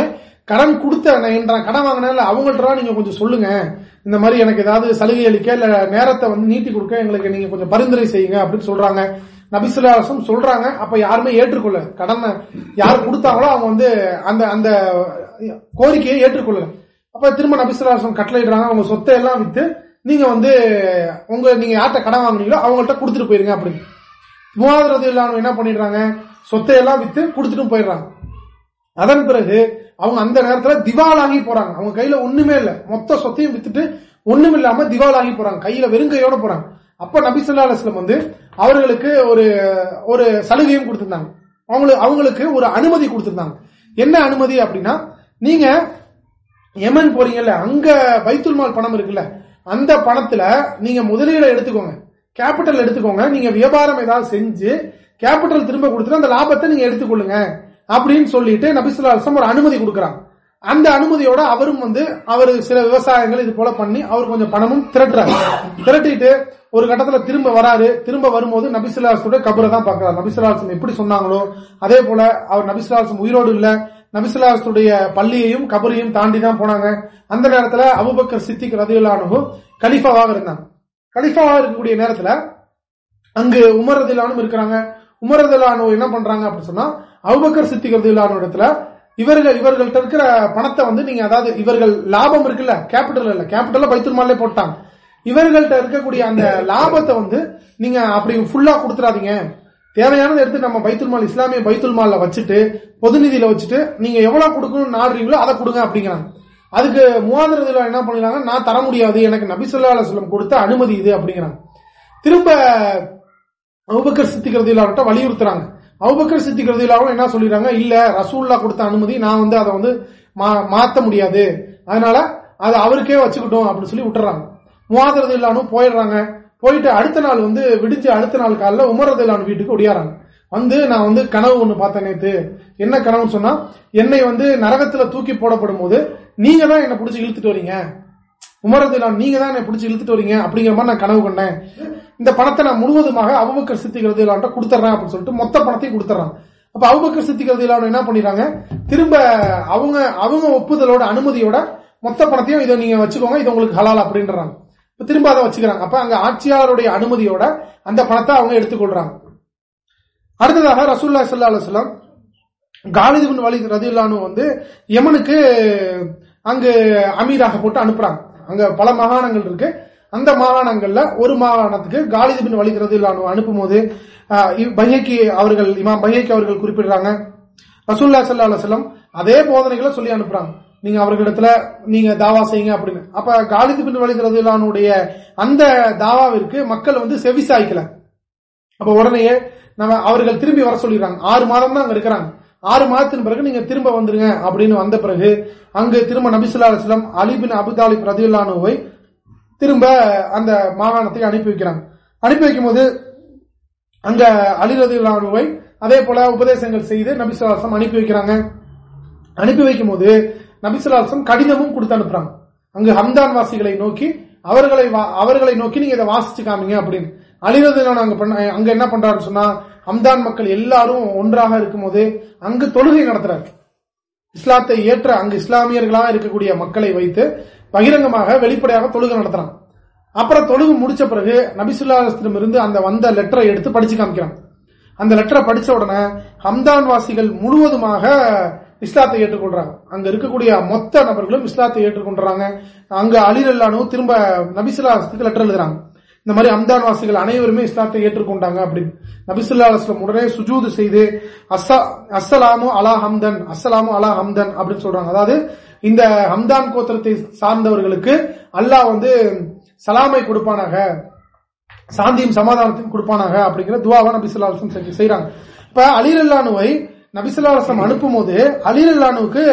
A: கடன் கொடுத்த கடன் வாங்கினால அவங்கள்ட்ட நீங்க கொஞ்சம் சொல்லுங்க. இந்த மாதிரி எனக்கு ஏதாவது சலுகை அளிக்க இல்ல நேரத்தை வந்து நீட்டி கொடுக்க எங்களுக்கு நீங்க கொஞ்சம் பரிந்துரை செய்யுங்க அப்படின்னு சொல்றாங்க. நபிசுல்லாசம் சொல்றாங்க. அப்ப யாருமே ஏற்றுக்கொள்ள கடனை யார் கொடுத்தாங்களோ அவங்க வந்து அந்த அந்த கோரிக்கையை ஏற்றுக்கொள்ள அப்ப திரும்ப நபிசுல்லாசம் கட்டளையிடுறாங்க. அவங்க சொத்தை எல்லாம் வித்து நீங்க வந்து உங்க நீங்க யார்கிட்ட கடன் வாங்குனீங்களோ அவங்கள்ட்ட கொடுத்துட்டு போயிருங்க அப்படின்னு. மூவாவது இல்லாம என்ன பண்ணிடுறாங்க? சொத்தையெல்லாம் வித்து கொடுத்துட்டு போயிடுறாங்க. அதன் பிறகு அவங்க அந்த நேரத்துல திவாலாகி போறாங்க. அவங்க கையில ஒண்ணுமே இல்ல. மொத்த சொத்தையும் வித்துட்டு ஒண்ணும் இல்லாம திவாலாகி போறாங்க. கையில வெறுங்கையோட போறாங்க. அப்ப நபிசுல்லா அலுவலம் வந்து அவர்களுக்கு ஒரு ஒரு சலுகையும் கொடுத்திருந்தாங்க. அவங்களுக்கு அவங்களுக்கு ஒரு அனுமதி கொடுத்திருந்தாங்க. என்ன அனுமதி அப்படின்னா நீங்க எமன் போறீங்கல்ல அங்க பைத்துல் மால் பணம் இருக்குல்ல அந்த பணத்துல நீங்க முதலீடு எடுத்துக்கோங்க. கேபிட்டல் எடுத்துக்கோங்க. நீங்க வியாபாரம் ஏதாவது செஞ்சு கேபிட்டல் திரும்ப கொடுத்துட்டு அந்த லாபத்தை நீங்க எடுத்துக்கொள்ளுங்க. அப்படின்னு சொல்லிட்டு நபிசுல்லாசம் ஒரு அனுமதி கொடுக்கறாங்க. அந்த அனுமதியோட அவரும் வந்து அவர் சில விவசாயங்கள் இது போல பண்ணி அவர் கொஞ்சம் பணமும் திரட்டுறாரு. திரட்டிட்டு ஒரு கட்டத்துல திரும்ப வராரு. திரும்ப வரும்போது நபிசுல்லாசோட கபரை தான் பாக்குறாரு நபிசுல்லாசம் எப்படி சொன்னாங்களோ அதே போல அவர் நபிசுல்லாசம் உயிரோடு இல்ல. நபிசுல்லாசுடைய பள்ளியையும் கபரையும் தாண்டி தான் போனாங்க. அந்த நேரத்துல அபுபக்கர் சித்திக் ரதியுல்லானு கலிஃபாவாக இருந்தாங்க. கலிஃபாவாக இருக்கக்கூடிய நேரத்துல அங்கு உமர் ரதிலானும் இருக்கிறாங்க. உமர் ரதிலானு என்ன பண்றாங்க அப்படின்னு சொன்னா அவுபக்கர் சித்திகர் இடத்துல இவர்கள் இவர்கள்ட்ட இருக்கிற பணத்தை வந்து நீங்க அதாவது இவர்கள் லாபம் இருக்குல்ல கேபிட்டல் இல்ல கேபிட்டல் பைத்தூர் மாலே போட்டாங்க. இவர்கள்ட்ட இருக்கக்கூடிய அந்த லாபத்தை வந்து நீங்க அப்படி ஃபுல்லா கொடுத்துறாதீங்க. தேவையானதை எடுத்து நம்ம பைத்துல் மால் இஸ்லாமிய பைத்துல் மால்ல வச்சுட்டு பொது நிதியில வச்சுட்டு நீங்க எவ்வளவு கொடுக்கணும்னு நாடுறீங்களோ அதை கொடுங்க அப்படிங்கிறாங்க. அதுக்கு மூவாந்திரத்துல என்ன பண்ணிடுறாங்க நான் தர முடியாது எனக்கு நபிசுல்லா அலுவலம் கொடுத்த அனுமதி இது அப்படிங்கிறாங்க. திரும்ப அவுபக்கர் சித்திக்கிறதுல வலியுறுத்துறாங்க. அவுபக்கர் சித்திக்கிறதுல என்ன சொல்லிடுறாங்க இல்ல ரசூல்லா கொடுத்த அனுமதி நான் வந்து அதை வந்து மாத்த முடியாது. அதனால அதை அவருக்கே வச்சுக்கிட்டோம் அப்படின்னு சொல்லி விட்டுறாங்க. முவாதரது இல்லானும் போயிடுறாங்க. போயிட்டு அடுத்த நாள் வந்து விடிஞ்சு அடுத்த நாள் காலைல உமரது இல்லானு வீட்டுக்கு ஒடியாறாங்க. வந்து நான் வந்து கனவு ஒண்ணு பார்த்தேன் நேத்து. என்ன கனவுன்னு சொன்னா என்னை வந்து நரகத்துல தூக்கி போடப்படும் போது நீங்க தான் என்ன பிடிச்சி இழுத்துட்டு வரீங்க. உமரது நீங்க தான் என்ன பிடிச்சி இழுத்துட்டு வரீங்க அப்படிங்கிற மாதிரி நான் கனவு கண்டேன். இந்த பணத்தை நான் முழுவதுமாக அவபக்கர் சித்திக்கிறது இல்லாண்ட கொடுத்துறேன் அப்படின்னு சொல்லிட்டு மொத்த பணத்தையும் கொடுத்துறான். அப்ப அவபக்கர் சித்திக்கிறது இல்லாம என்ன பண்ணிடுறாங்க? திரும்ப அவங்க அவங்க ஒப்புதலோட அனுமதியோட மொத்த பணத்தையும் இதை நீங்க வச்சுக்கோங்க இது உங்களுக்கு ஹலால் அப்படின்றாங்க. திரும்ப அதை வச்சுக்கிறாங்க. அப்ப அங்க ஆட்சியாளருடைய அனுமதியோட அந்த பணத்தை அவங்க எடுத்துக்கொள்றாங்க. அடுத்ததாக ரசூல்லா சல்லா அலுவலம் காலிது வலி ரதியுல்லானு வந்து யமனுக்கு அங்கு அமீராக போட்டு அனுப்புறாங்க. அங்க பல மாகாணங்கள் இருக்கு. அந்த மாகாணங்கள்ல ஒரு மாகாணத்துக்கு காலிது பின் வலி அனுப்பும் போது பையக்கி அவர்கள் இமாம் பையக்கி அவர்கள் குறிப்பிடுறாங்க. ரசூல்லா சல்லா அலுவலம் அதே போதனைகளை சொல்லி அனுப்புறாங்க. நீங்க அவர்களிடத்துல நீங்க தாவா செய்யுங்க அப்படின்னு. அப்ப காலிது பின் வலிதுரதுலானுடைய அந்த தாவாவிற்கு மக்கள் வந்து செவி சாய்க்கல. அப்ப உடனேயே நம்ம அவர்கள் திரும்பி வர சொல்லிடுறாங்க. ஆறு மாதம் தான் அங்க இருக்கிறாங்க. ஆறு மாதத்தின் பிறகு நீங்க திரும்ப வந்துருங்க அப்படின்னு வந்த பிறகு அங்கு திரும்ப நபிசுல்லா அலிபின் அபுதாலி பிரதியுல்லானுவை திரும்ப அந்த மாகாணத்தை அனுப்பி வைக்கிறாங்க. அனுப்பி வைக்கும் போது அங்க அலி ரதியுல்லானுவை அதே போல உபதேசங்கள் செய்து நபிசுல்லாசம் அனுப்பி வைக்கிறாங்க. அனுப்பி வைக்கும் போது நபிசுல்லாசம் கடிதமும் கொடுத்து அனுப்புறாங்க. அங்கு ஹம்தான் வாசிகளை நோக்கி அவர்களை அவர்களை நோக்கி நீங்க இதை வாசிச்சு காமிங்க அப்படின்னு. அலிரதிலான அங்க பண்ண அங்க என்ன பண்றாருன்னு சொன்னா அம்தான் மக்கள் எல்லாரும் ஒன்றாக இருக்கும் போது அங்கு தொழுகை நடத்துறாரு. இஸ்லாத்தை ஏற்ற அங்கு இஸ்லாமியர்களாக இருக்கக்கூடிய மக்களை வைத்து பகிரங்கமாக வெளிப்படையாக தொழுகை நடத்துறாங்க அப்புறம் தொழுகு முடிச்ச பிறகு நபிசுல்லாஸ்லம் இருந்து அந்த வந்த லெட்டரை எடுத்து படிச்சு காமிக்கிறான். அந்த லெட்டரை படிச்ச உடனே ஹம்தான் வாசிகள் முழுவதுமாக இஸ்லாத்தை ஏற்றுக்கொள்றாங்க. அங்க இருக்கக்கூடிய மொத்த நபர்களும் இஸ்லாத்தை ஏற்றுக்கொண்டாங்க அங்க அலிரல்லானு திரும்ப நபிசுல்லாஸ்துக்கு லெட்டர் எழுதுறாங்க. இந்த மாதிரி அம்தான் வாசிகள் அனைவருமே இஸ்லாத்தை ஏற்றுக்கொண்டாங்க அப்படின்னு நபிசுல்லா அலுவலம் உடனே சுஜூது செய்து அஸ்ஸலாமு அலா ஹம்தன் அஸ்ஸலாமு அலா ஹம்தன் அப்படின்னு சொல்றாங்க. அதாவது இந்த ஹம்தான் கோத்திரத்தை சார்ந்தவர்களுக்கு அல்லாஹ் வந்து சலாமை கொடுப்பானாக சாந்தியும் சமாதானத்தையும் கொடுப்பானாக அப்படிங்கிற துவாவை நபிசுல்லா அலுவலம் செய்யறாங்க இப்ப அலிரல்லானுவை நபிசுல்லா அலுவலம் அனுப்பும் போது அலிரல்லானுக்கு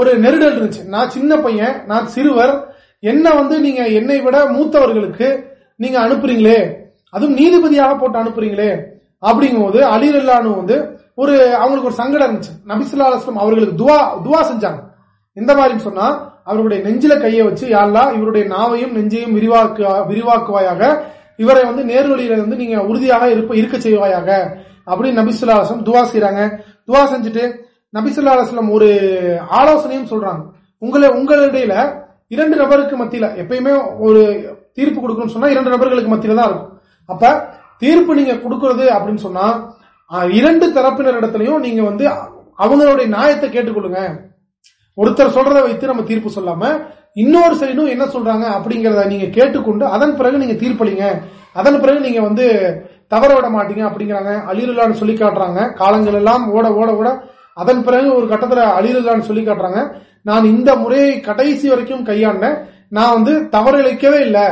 A: ஒரு நெருடல் இருந்துச்சு. நான் சின்ன பையன் நான் சிறுவர் என்ன வந்து நீங்க என்னை விட மூத்தவர்களுக்கு நீங்க அனுப்புறீங்களே? அதுவும் நீதிபதியாக போட்டு அனுப்புறீங்களே? அப்படிங்கும் போது அலிரல்லானு வந்து ஒரு அவங்களுக்கு ஒரு சங்கடம் இருந்துச்சு. நபிசுல்லா அலுவலம் அவர்களுக்கு துவா துவா செஞ்சாங்க. எந்த மாதிரி சொன்னா அவருடைய நெஞ்சில கையை வச்சு யாழ்லா இவருடைய நாவையும் நெஞ்சையும் விரிவாக்கு விரிவாக்குவாயாக இவரை வந்து நேர்வழியில வந்து நீங்க உறுதியாக இருப்ப இருக்க செய்வாயாக. அப்படின்னு நபிசுல்லா அலுவலம் துவா செய்யறாங்க துவா செஞ்சுட்டு நபிசுல்லா அலுவலம் ஒரு ஆலோசனையும் சொல்றாங்க. உங்களை உங்களிடையில இரண்டு நபருக்கு மத்தியில எப்பயுமே ஒரு தீர்ப்பு கொடுக்கணும்னு சொன்னா இரண்டு நபர்களுக்கு மத்தியில தான் இருக்கும். அப்ப தீர்ப்பு நீங்க கொடுக்கறது அப்படின்னு சொன்னா இரண்டு தரப்பினரிடத்திலையும் நீங்க வந்து அவங்களுடைய நியாயத்தை கேட்டுக்கொள்ளுங்க. ஒருத்தர் சொல்றதை வைத்து நம்ம தீர்ப்பு சொல்லாம இன்னொரு சைடும் என்ன சொல்றாங்க அப்படிங்கறத நீங்க கேட்டுக்கொண்டு அதன் பிறகு நீங்க தீர்ப்பளிங்க. அதன் பிறகு நீங்க வந்து தவற விட மாட்டீங்க அப்படிங்கிறாங்க. அழிலான்னு சொல்லி காட்டுறாங்க. காலங்கள் எல்லாம் ஓட ஓட ஓட அதன் பிறகு ஒரு கட்டத்துல அழிலான்னு சொல்லி காட்டுறாங்க. நான் இந்த முறையை கடைசி வரைக்கும் கையாண்டேன். நான் வந்து தவறு இழைக்கவே இல்லை.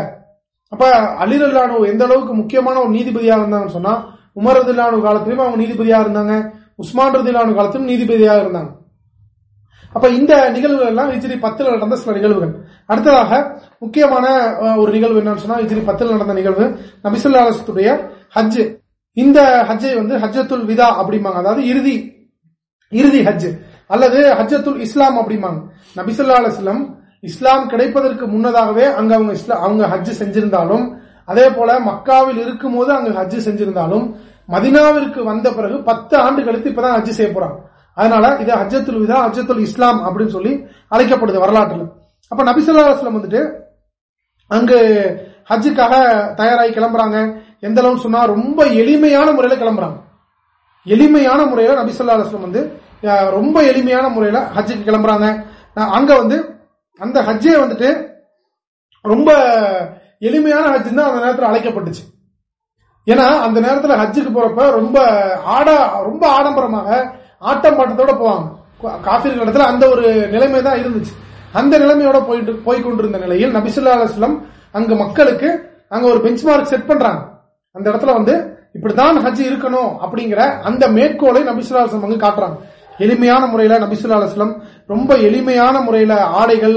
A: அப்ப அலிரல்லானு எந்த அளவுக்கு முக்கியமான ஒரு நீதிபதியா இருந்தாங்கன்னு சொன்னா உமர் ரதில்லானு காலத்திலும் அவங்க நீதிபதியா இருந்தாங்க. உஸ்மான் ரதிலானு காலத்திலும் நீதிபதியாக இருந்தாங்க. அப்ப இந்த நிகழ்வுகள் எல்லாம் இஜிரி பத்துல நடந்த சில நிகழ்வுகள். அடுத்ததாக முக்கியமான ஒரு நிகழ்வு என்னன்னு சொன்னா இஜிரி பத்தில் நடந்த நிகழ்வு. நபிசுல்லாத்துடைய ஹஜ் இந்த ஹஜ்ஜை வந்து ஹஜ்ஜத்துல் விதா அப்படிம்பாங்க. அதாவது இறுதி இறுதி ஹஜ் அல்லது ஹஜ்ஜத்துல் இஸ்லாம் அப்படிம்பாங்க. நபிசுல்லா அலுவலம் இஸ்லாம் கிடைப்பதற்கு முன்னதாகவே அங்க அவங்க அவங்க ஹஜ் செஞ்சிருந்தாலும் அதே போல மக்காவில் இருக்கும் போது அங்க ஹஜ் செஞ்சிருந்தாலும் மதினாவிற்கு வந்த பிறகு பத்து ஆண்டு கழித்து இப்பதான் ஹஜ் செய்ய போறாங்க. அதனால இது ஹஜ்ஜத்துல் விதா ஹஜ்ஜத்துல் இஸ்லாம் அப்படின்னு சொல்லி அழைக்கப்படுது வரலாற்றுல. அப்ப நபிசுல்லா வந்துட்டு அங்கு ஹஜ்ஜுக்காக தயாராகி கிளம்புறாங்க. எந்த அளவு சொன்னா ரொம்ப எளிமையான முறையில கிளம்புறாங்க. எளிமையான முறையில நபிசுல்லா அலுவலம் வந்து ரொம்ப எளிமையான முறையில ஹஜ்ஜுக்கு கிளம்புறாங்க. அங்க வந்து அந்த ஹஜ்ஜே வந்துட்டு ரொம்ப எளிமையான ஹஜ் தான் அந்த நேரத்தில் அழைக்கப்பட்டுச்சு. ஏன்னா அந்த நேரத்தில் ஹஜ்ஜுக்கு போறப்ப ரொம்ப ஆடா ரொம்ப ஆடம்பரமாக ஆட்டம் பாட்டத்தோட போவாங்க. காப்பீர் இடத்துல அந்த ஒரு நிலைமை தான் இருந்துச்சு. அந்த நிலைமையோட போயிட்டு போய் கொண்டிருந்த நிலையில் நபிசுல்லா அலுவலம் அங்க மக்களுக்கு அங்க ஒரு பெஞ்ச் மார்க் செட் பண்றாங்க. அந்த இடத்துல வந்து இப்படிதான் ஹஜ் இருக்கணும் அப்படிங்கிற அந்த மேற்கோளை நபிசுல்லா அலுவலம் அங்க காட்டுறாங்க. எளிமையான முறையில நபிசுல்லா அலுவலம் ரொம்ப எளிமையான முறையில ஆடைகள்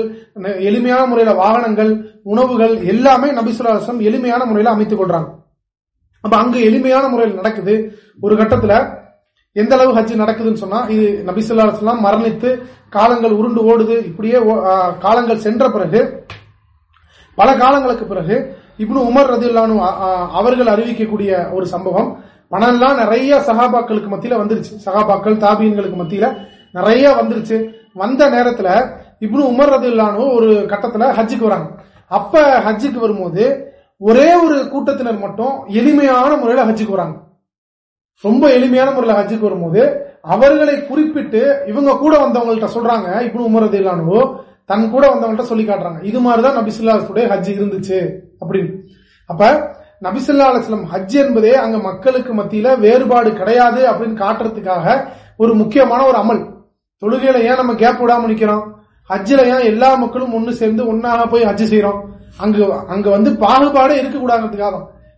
A: எளிமையான முறையில வாகனங்கள் உணவுகள் எல்லாமே நபிசுல்லா அலுவலம் எளிமையான முறையில அமைத்துக் கொள்றாங்க. அப்ப அங்கு எளிமையான முறையில் நடக்குது. ஒரு கட்டத்துல எந்த அளவு ஹஜ் நடக்குதுன்னு சொன்னா இது நபிசுல்லா அலுவலாம் மரணித்து காலங்கள் உருண்டு ஓடுது. இப்படியே காலங்கள் சென்ற பிறகு பல காலங்களுக்கு பிறகு இப்னு உமர் ரதில்லானு அவர்கள் அறிவிக்கக்கூடிய ஒரு சம்பவம் பணம்லாம் நிறைய சகாபாக்களுக்கு மத்தியில வந்துருச்சு. சகாபாக்கள் தாபியன்களுக்கு மத்தியில நிறைய வந்துருச்சு. வந்த நேரத்துல இப்னு உமர் இல்லானோ ஒரு கட்டத்துல ஹஜ்ஜுக்கு வராங்க. அப்ப ஹஜ்ஜுக்கு வரும்போது ஒரே ஒரு கூட்டத்தினர் மட்டும் எளிமையான முறையில ஹஜ்ஜுக்கு வராங்க. ரொம்ப எளிமையான முறையில் ஹஜ்ஜுக்கு வரும்போது அவர்களை குறிப்பிட்டு இவங்க கூட வந்தவங்கள்ட்ட சொல்றாங்க இப்படி உமரது இல்லானோ தன் கூட வந்தவங்கள்ட்ட சொல்லி காட்டுறாங்க. இது மாதிரிதான் நபிசுல்லாசுடைய ஹஜ் இருந்துச்சு அப்படின்னு. அப்ப நபிசுல்லா அலுவலம் ஹஜ் என்பதே அங்க மக்களுக்கு மத்தியில வேறுபாடு கிடையாது அப்படின்னு காட்டுறதுக்காக ஒரு முக்கியமான ஒரு அமல். தொழுகையில ஏன் நம்ம கேப் விடாம நிக்கிறோம்? ஹஜ்ஜில ஏன் எல்லா மக்களும் ஒன்னு சேர்ந்து ஒன்னாக போய் ஹஜ் செய்யறோம் அங்கு அங்க வந்து பாகுபாடே இருக்கக்கூடாதுக்காக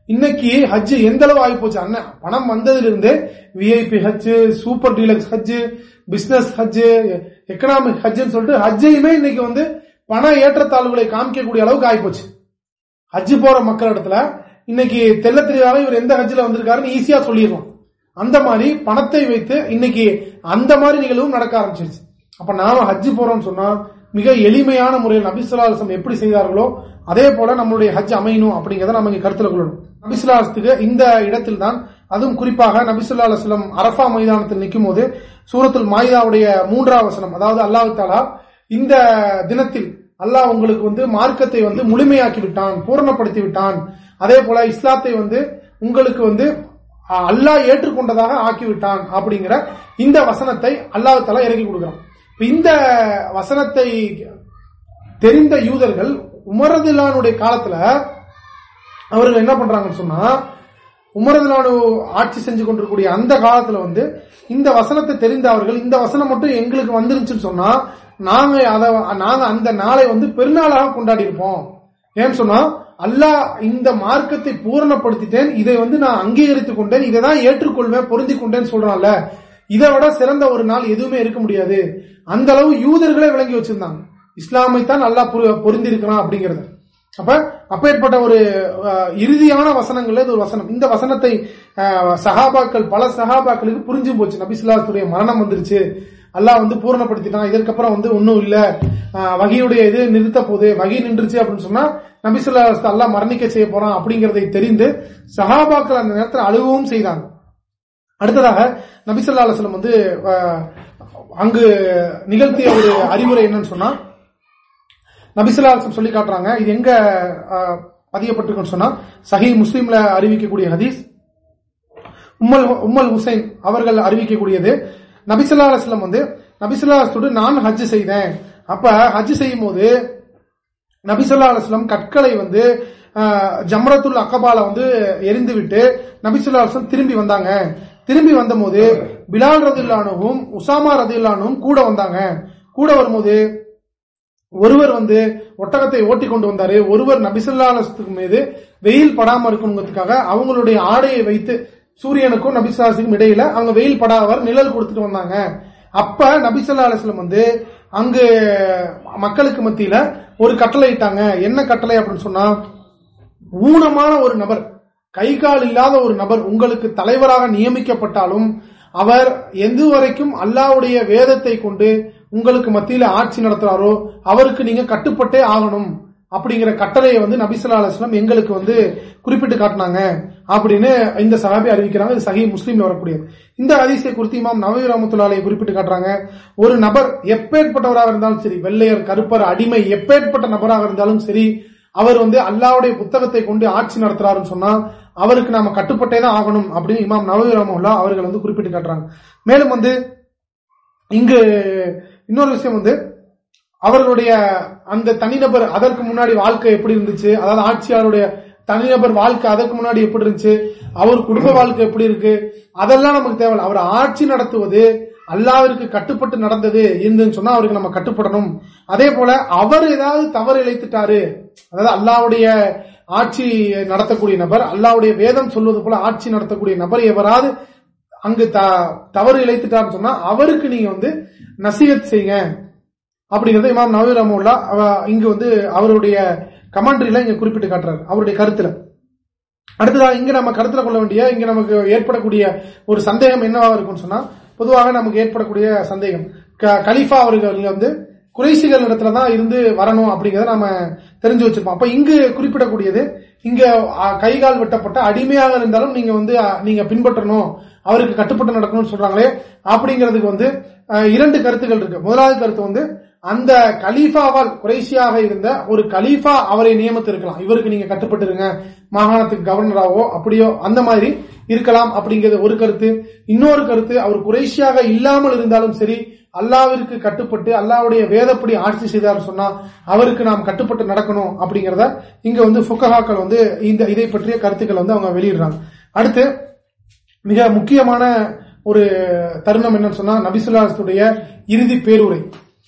A: இன்னைக்கு ஹஜ் எந்த அளவு ஆகி போச்சு? அண்ணன் பணம் வந்ததிலிருந்து VIP Hajj super deluxe Hajj business Hajj economic ஹஜ்னு சொல்லிட்டு ஹஜ்ஜையுமே இன்னைக்கு வந்து பண ஏற்றத்தாழ்வுகளை காமிக்கக்கூடிய அளவுக்கு ஆயிப்போச்சு ஹஜ் போற மக்கள் இடத்துல இன்னைக்கு தெல்ல தெரியாத இவர் எந்த ஹஜ்ல வந்திருக்காருன்னு ஈஸியா சொல்லிடுறோம் அந்த மாதிரி பணத்தை வைத்து இன்னைக்கு அந்த மாதிரி நிகழ்வும் நடக்க ஆரம்பிச்சிருச்சு. அப்ப நாம ஹஜ் போறோம்னு சொன்னா மிக எளிமையான முறையில் நபிசுல்லாசம் எப்படி செய்தார்களோ அதே போல நம்மளுடைய ஹஜ் அமையணும் அப்படிங்கறத நம்ம இங்க கருத்துல கொள்ளணும். நபிசுல்லாசத்துக்கு இந்த இடத்தில் தான் அதுவும் குறிப்பாக நபிசுல்லா அலுவலம் அரஃபா மைதானத்தில் நிற்கும் போது சூரத்துல் மாயிதாவுடைய மூன்றாம் வசனம் அதாவது அல்லாஹு தாலா இந்த தினத்தில் அல்லாஹ் உங்களுக்கு வந்து மார்க்கத்தை வந்து முழுமையாக்கி விட்டான் பூரணப்படுத்தி விட்டான். அதே போல இஸ்லாத்தை வந்து உங்களுக்கு வந்து அல்லாஹ் ஏற்றுக்கொண்டதாக ஆக்கிவிட்டான் அப்படிங்கிற இந்த வசனத்தை அல்லாஹ் தலா இறக்கி கொடுக்கிறான். இந்த வசனத்தை தெரிந்த யூதர்கள் உமரதில்லானுடைய காலத்துல அவர்கள் என்ன பண்றாங்கன்னு சொன்னா உமரதிலானு ஆட்சி செஞ்சு கொண்டிருக்கூடிய அந்த காலத்துல வந்து இந்த வசனத்தை தெரிந்த அவர்கள் இந்த வசனம் மட்டும் எங்களுக்கு வந்துருச்சுன்னு சொன்னா நாங்க அதை நாங்க அந்த நாளை வந்து பெருநாளாக கொண்டாடி இருப்போம். ஏன்னு சொன்னா அல்லாஹ் இந்த மார்க்கத்தை பூரணப்படுத்திட்டேன் இதை வந்து நான் அங்கீகரித்துக் கொண்டேன் இதை தான் ஏற்றுக்கொள்வேன் பொருந்தி கொண்டேன்னு சொல்றான்ல இதை விட சிறந்த ஒரு நாள் எதுவுமே இருக்க முடியாது. அந்த அளவு யூதர்களே விளங்கி வச்சிருந்தாங்க. இஸ்லாமை தான் நல்லா பொருந்தி இருக்கிறான் அப்படிங்கறது. அப்ப அப்பேற்பட்ட ஒரு இறுதியான வசனங்கள்ல இது ஒரு வசனம். இந்த வசனத்தை சஹாபாக்கள் பல சஹாபாக்களுக்கு புரிஞ்சு போச்சு. நபிசுல்லாத்துடைய மரணம் வந்துருச்சு. அல்லாஹ் வந்து பூரணப்படுத்திட்டான். இதற்கப்புறம் வந்து ஒன்னும் இல்ல. வகையுடைய இது நிறுத்த போது வகை நின்றுச்சு அப்படின்னு சொன்னா நபிசுல்லா அல்லாஹ் மரணிக்க செய்ய போறான் அப்படிங்கறதை தெரிந்து சஹாபாக்கள் அந்த நேரத்தில் அழுகவும் செய்தாங்க. அடுத்ததாக நபிசுல்லா அலுவலம் வந்து அங்கு நிகழ்த்திய ஒரு அறிவுரை என்னன்னு சொன்னா நபிசுல்லா சொல்லி காட்டுறாங்க. இது எங்க பதியப்பட்டிருக்குன்னு சொன்னா சஹி முஸ்லீம்ல அறிவிக்கக்கூடிய ஹதீஸ் உம்மல் உம்மல் ஹுசைன் அவர்கள் அறிவிக்கக்கூடியது. நபிசுல்லா அலுவலம் வந்து நபிசுல்லா நான் ஹஜ் செய்தேன். அப்ப ஹஜ் செய்யும் போது நபிசுல்லா அலுவலம் கற்களை வந்து ஜம்ரத்துல் அக்கபால வந்து எரிந்துவிட்டு நபிசுல்லா அலுவலம் திரும்பி வந்தாங்க. திரும்பி வந்தபோது பிலால் ரதில்லானுவும் உசாமா ரதில்லானும் கூட வந்தாங்க. கூட வரும்போது ஒருவர் வந்து ஒட்டகத்தை ஓட்டி கொண்டு வந்தாரு. ஒருவர் நபிசல்லாலத்துக்கு மீது வெயில் படாம இருக்கணுங்கிறதுக்காக அவங்களுடைய ஆடையை வைத்து சூரியனுக்கும் நபிசுல்லாசுக்கும் இடையில அவங்க வெயில் படாதவர் நிழல் கொடுத்துட்டு வந்தாங்க. அப்ப நபிசல்லா அலுவலம் வந்து அங்கு மக்களுக்கு மத்தியில ஒரு கட்டளை இட்டாங்க. என்ன கட்டளை அப்படின்னு சொன்னா ஊனமான ஒரு நபர் கை கால் இல்லாத ஒரு நபர் உங்களுக்கு தலைவராக நியமிக்கப்பட்டாலும் அவர் எந்த வரைக்கும் அல்லாவுடைய வேதத்தை கொண்டு உங்களுக்கு மத்தியில ஆட்சி நடத்துறாரோ அவருக்கு நீங்க கட்டுப்பட்டே ஆகணும் அப்படிங்கிற கட்டளையை வந்து நபிசுல்லா அலுவலம் எங்களுக்கு வந்து குறிப்பிட்டு காட்டினாங்க. அப்படின்னு இந்த சகாபி அறிவிக்கிறாங்க. இது சஹி முஸ்லீம்ல வரக்கூடியது. இந்த அதிசய குறித்து இமாம் நவீ ரமத்துல்லாலை குறிப்பிட்டு காட்டுறாங்க. ஒரு நபர் எப்பேற்பட்டவராக இருந்தாலும் சரி வெள்ளையர் கருப்பர் அடிமை எப்பேற்பட்ட நபராக இருந்தாலும் சரி அவர் வந்து அல்லாவுடைய புத்தகத்தை கொண்டு ஆட்சி நடத்துறாருன்னு சொன்னா அவருக்கு நாம கட்டுப்பட்டே தான் ஆகணும் அப்படின்னு இமாம் நவீ ரமல்லா அவர்கள் வந்து குறிப்பிட்டு காட்டுறாங்க. மேலும் வந்து இங்கு இன்னொரு விஷயம் வந்து அவர்களுடைய அந்த தனிநபர் அதற்கு முன்னாடி வாழ்க்கை எப்படி இருந்துச்சு அதாவது ஆட்சியாளருடைய தனிநபர் வாழ்க்கை அதற்கு முன்னாடி எப்படி இருந்துச்சு? அவர் குடும்ப வாழ்க்கை எப்படி இருக்கு? அதெல்லாம் நமக்கு தேவை அவர் ஆட்சி நடத்துவது அல்லாவிற்கு கட்டுப்பட்டு நடந்தது இருந்துன்னு சொன்னா அவருக்கு நம்ம கட்டுப்படணும். அதே போல அவர் ஏதாவது தவறு இழைத்துட்டாரு. அதாவது அல்லாவுடைய ஆட்சி நடத்தக்கூடிய நபர் அல்லாவுடைய வேதம் சொல்வது போல ஆட்சி நடத்தக்கூடிய நபர் எவராது அங்கு தவறு இழைத்துட்டாருன்னு சொன்னா அவருக்கு நீங்க வந்து நசீகத் செய்யுங்க. அப்படிங்கறத இமாம் நவீர் ரமோல்லா இங்கு வந்து அவருடைய கமாண்டரியில இங்க குறிப்பிட்டு காட்டுறாரு அவருடைய கருத்துல. அடுத்ததாக இங்க நம்ம கருத்துல கொள்ள வேண்டிய இங்க நமக்கு ஏற்படக்கூடிய ஒரு சந்தேகம் என்னவா இருக்கும்னு சொன்னா பொதுவாக நமக்கு ஏற்படக்கூடிய சந்தேகம். கலிஃபா அவர்கள் வந்து குறைசிகள் இடத்துல தான் இருந்து வரணும் அப்படிங்கறத நம்ம தெரிஞ்சு வச்சிருப்போம். அப்ப இங்கு குறிப்பிடக்கூடியது இங்க கைகால் வெட்டப்பட்ட அடிமையாக இருந்தாலும் நீங்க வந்து நீங்க பின்பற்றணும் அவருக்கு கட்டுப்பட்டு நடக்கணும்னு சொல்றாங்களே அப்படிங்கிறதுக்கு வந்து இரண்டு கருத்துக்கள் இருக்கு. முதலாவது கருத்து வந்து அந்த கலீஃபாவால் குறைசியாக இருந்த ஒரு கலீஃபா அவரை நியமித்திருக்கலாம். இவருக்கு நீங்க கட்டுப்பட்டுருங்க. மாகாணத்துக்கு கவர்னராவோ அப்படியோ அந்த மாதிரி இருக்கலாம் அப்படிங்கிறது ஒரு கருத்து. இன்னொரு கருத்து அவர் குறைசியாக இல்லாமல் இருந்தாலும் சரி அல்லாவிற்கு கட்டுப்பட்டு அல்லாவுடைய வேதப்படி ஆட்சி செய்தார் சொன்னா அவருக்கு நாம் கட்டுப்பட்டு நடக்கணும் அப்படிங்கறத இங்க வந்து புக்ககாக்கள் வந்து இந்த இதை பற்றிய கருத்துக்கள் வந்து அவங்க வெளியிடுறாங்க. அடுத்து மிக முக்கியமான ஒரு தருணம் என்னன்னு சொன்னா நபிசுல்லாத்துடைய இறுதி பேருரை.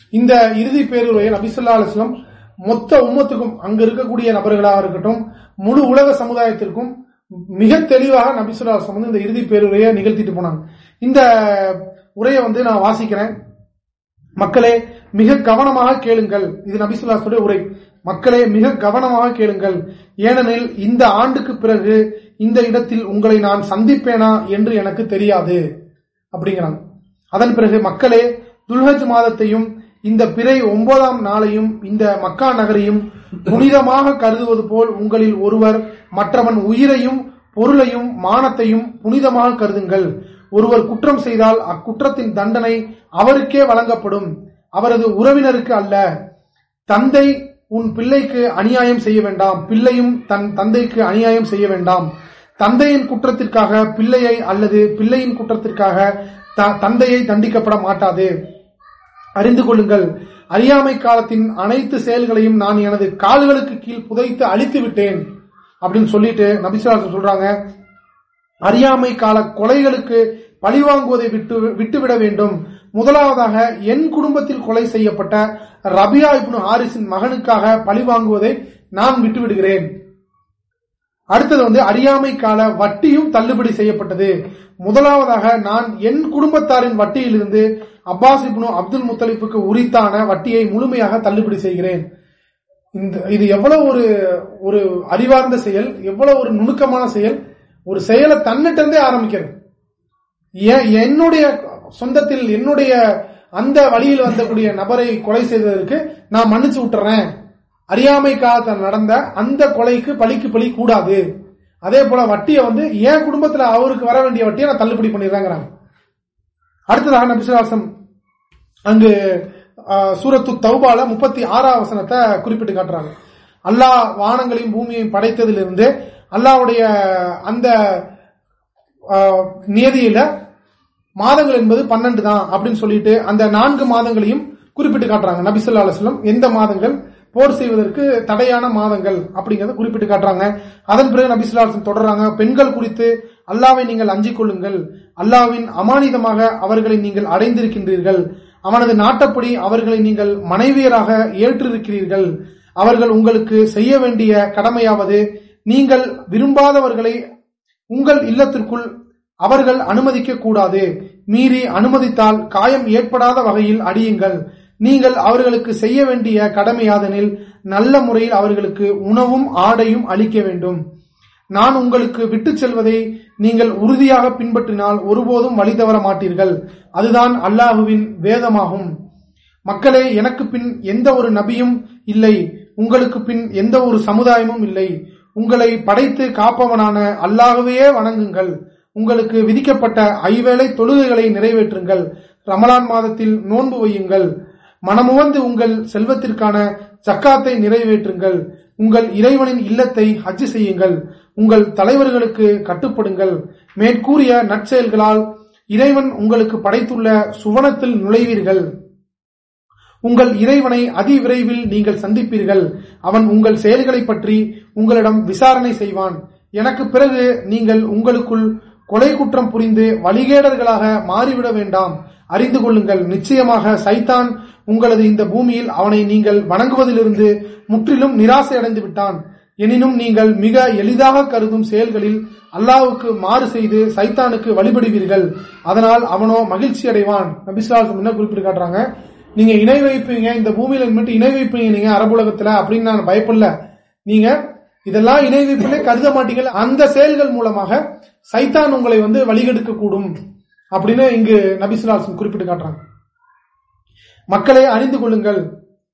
A: இந்த இறுதி பேருரையை நபிசுல்லா அலுவலம் மொத்த உம்மத்துக்கும் அங்கு இருக்கக்கூடிய நபர்களாக இருக்கட்டும் முழு உலக சமுதாயத்திற்கும் மிக தெளிவாக நபிசுல்லா வந்து இந்த இறுதி பேருரையை நிகழ்த்திட்டு போனாங்க. இந்த உரையை வந்து நான் வாசிக்கிறேன். மக்களே மிக கவனமாக கேளுங்கள். இது நபிசுல்லாசுடைய உரை. மக்களே மிக கவனமாக கேளுங்கள். ஏனெனில் இந்த ஆண்டுக்கு பிறகு இந்த இடத்தில் உங்களை நான் சந்திப்பேனா என்று எனக்கு தெரியாது. அப்படிங்கிறாங்க. அதன் பிறகு மக்களே துல்ஹஜ் மாதத்தையும் இந்த பிறை ஒன்பதாம் நாளையும் இந்த மக்கா நகரையும் புனிதமாக கருதுவது போல் உங்களில் ஒருவர் மற்றவன் உயிரையும் பொருளையும் மானத்தையும் புனிதமாக கருதுங்கள். ஒருவர் குற்றம் செய்தால் அக்குற்றத்தின் தண்டனை அவருக்கே வழங்கப்படும். அவரது உறவினருக்கு அல்ல. தந்தை உன் பிள்ளைக்கு அநியாயம் செய்ய வேண்டாம். பிள்ளையும் தன் தந்தைக்கு அநியாயம் செய்ய வேண்டாம். தந்தையின் குற்றத்திற்காக பிள்ளையை அல்லது பிள்ளையின் குற்றத்திற்காக தந்தையை தண்டிக்கப்பட மாட்டாது. அறிந்து கொள்ளுங்கள். அறியாமை காலத்தின் அனைத்து செயல்களையும் நான் எனது கால்களுக்கு கீழ் புதைத்து அழித்து விட்டேன். அப்படின்னு சொல்லிட்டு நபிசுவாசம் சொல்றாங்க. அறியாமை கால கொலைகளுக்கு பழிவாங்குவதை விட்டு விட்டுவிட வேண்டும். முதலாவதாக என் குடும்பத்தில் கொலை செய்யப்பட்ட ரபியா இப்னு ஹாரிஸின் மகனுக்காக பழிவாங்குவதை நான் விட்டுவிடுகிறேன். அடுத்தது வந்து அறியாமை கால வட்டியும் தள்ளுபடி செய்யப்பட்டது. முதலாவதாக நான் என் குடும்பத்தாரின் வட்டியிலிருந்து அப்பாஸ் இப்னு அப்துல் முத்தலிப்புக்கு உரித்தான வட்டியை முழுமையாக தள்ளுபடி செய்கிறேன். இந்த இது எவ்வளவு ஒரு ஒரு அறிவார்ந்த செயல் எவ்வளவு ஒரு நுணுக்கமான செயல் ஒரு செயலை தன்னிட்டிருந்தே ஆரம்பிக்கிறது. என்னுடைய சொந்தத்தில் என்னுடைய அந்த வழியில் வந்தக்கூடிய நபரை கொலை செய்ததற்கு நான் மன்னிச்சு விட்டுறேன். அறியாமை காலத்தில் நடந்த அந்த கொலைக்கு பழிக்கு பழி கூடாது. அதே போல வட்டியை வந்து என் குடும்பத்தில் அவருக்கு வர வேண்டிய வட்டியை நான் தள்ளுபடி பண்ணிடுறேங்கிறாங்க. அடுத்ததாக நபிசுவாசம் அங்கு சூரத்து தௌபால முப்பத்தி ஆறாம் வசனத்தை குறிப்பிட்டு காட்டுறாங்க. அல்லாஹ் வானங்களையும் பூமியையும் படைத்ததிலிருந்து அல்லாவுடைய அந்த நியதியில மாதங்கள் என்பது பன்னெண்டு தான் அப்படின்னு சொல்லிட்டு அந்த நான்கு மாதங்களையும் குறிப்பிட்டு காட்டுறாங்க. நபிசுல்லா அலுவலம் எந்த மாதங்கள்? போர் செய்வதற்கு தடையான மாதங்கள் அப்படிங்கறத குறிப்பிட்டு காட்டுறாங்க. அதன் பிறகு நபிசுல்லாசன் தொடர்றாங்க பெண்கள் குறித்து அல்லாவை நீங்கள் அஞ்சிக் கொள்ளுங்கள். அல்லாவின் அமானிதமாக அவர்களை நீங்கள் அடைந்திருக்கின்றீர்கள். அவனது நாட்டப்படி அவர்களை நீங்கள் மனைவியராக ஏற்றிருக்கிறீர்கள். அவர்கள் உங்களுக்கு செய்ய வேண்டிய கடமையாவது நீங்கள் விரும்பாதவர்களை உங்கள் இல்லத்திற்குள் அவர்கள் அனுமதிக்க கூடாது. மீறி அனுமதித்தால் காயம் ஏற்படாத வகையில் அடியுங்கள். நீங்கள் அவர்களுக்கு செய்ய வேண்டிய கடமையாதனில் நல்ல முறையில் அவர்களுக்கு உணவும் ஆடையும் அளிக்க வேண்டும். நான் உங்களுக்கு விட்டு செல்வதை நீங்கள் உறுதியாக பின்பற்றினால் ஒருபோதும் வழி தவற மாட்டீர்கள். அதுதான் அல்லாஹுவின் வேதமாகும். மக்களே எனக்கு பின் எந்த ஒரு நபியும் இல்லை. உங்களுக்கு பின் எந்த ஒரு சமுதாயமும் இல்லை. உங்களை படைத்து காப்பவனான அல்லாகவே வணங்குங்கள். உங்களுக்கு விதிக்கப்பட்ட ஐவேளை தொழுகைகளை நிறைவேற்றுங்கள். ரமலான் மாதத்தில் நோன்பு வையுங்கள். மனமுவந்து உங்கள் செல்வத்திற்கான சக்காத்தை நிறைவேற்றுங்கள். உங்கள் இறைவனின் இல்லத்தை ஹஜ்ஜு செய்யுங்கள். உங்கள் தலைவர்களுக்கு கட்டுப்படுங்கள். மேற்கூறிய நற்செயல்களால் இறைவன் உங்களுக்கு படைத்துள்ள சுவனத்தில் நுழைவீர்கள். உங்கள் இறைவனை அதி விரைவில் நீங்கள் சந்திப்பீர்கள். அவன் உங்கள் செயல்களை பற்றி உங்களிடம் விசாரணை செய்வான். எனக்கு பிறகு நீங்கள் உங்களுக்குள் கொலை குற்றம் புரிந்து வழிகேடர்களாக மாறிவிட வேண்டாம். அறிந்து கொள்ளுங்கள். நிச்சயமாக சைத்தான் உங்களது இந்த பூமியில் அவனை நீங்கள் வணங்குவதிலிருந்து முற்றிலும் நிராசை அடைந்து விட்டான். எனினும் நீங்கள் மிக எளிதாக கருதும் செயல்களில் அல்லாவுக்கு மாறு செய்து சைத்தானுக்கு வழிபடுவீர்கள். அதனால் அவனோ மகிழ்ச்சி அடைவான். நபிசுலாசம் என்ன குறிப்பிட்டு காட்டுறாங்க? நீங்க இணை வைப்பீங்க இந்த பூமியில மட்டும் இணை வைப்பீங்க நீங்க அரபுலகத்துல அப்படின்னு நான் பயப்படல. நீங்க இதெல்லாம் இணை வைப்பிலே கருத மாட்டீங்க அந்த செயல்கள் மூலமாக சைத்தான் உங்களை வந்து வழிகெடுக்க கூடும் அப்படின்னு இங்கு நபிசுலாசன் குறிப்பிட்டு காட்டுறாங்க. மக்களை அறிந்து கொள்ளுங்கள்.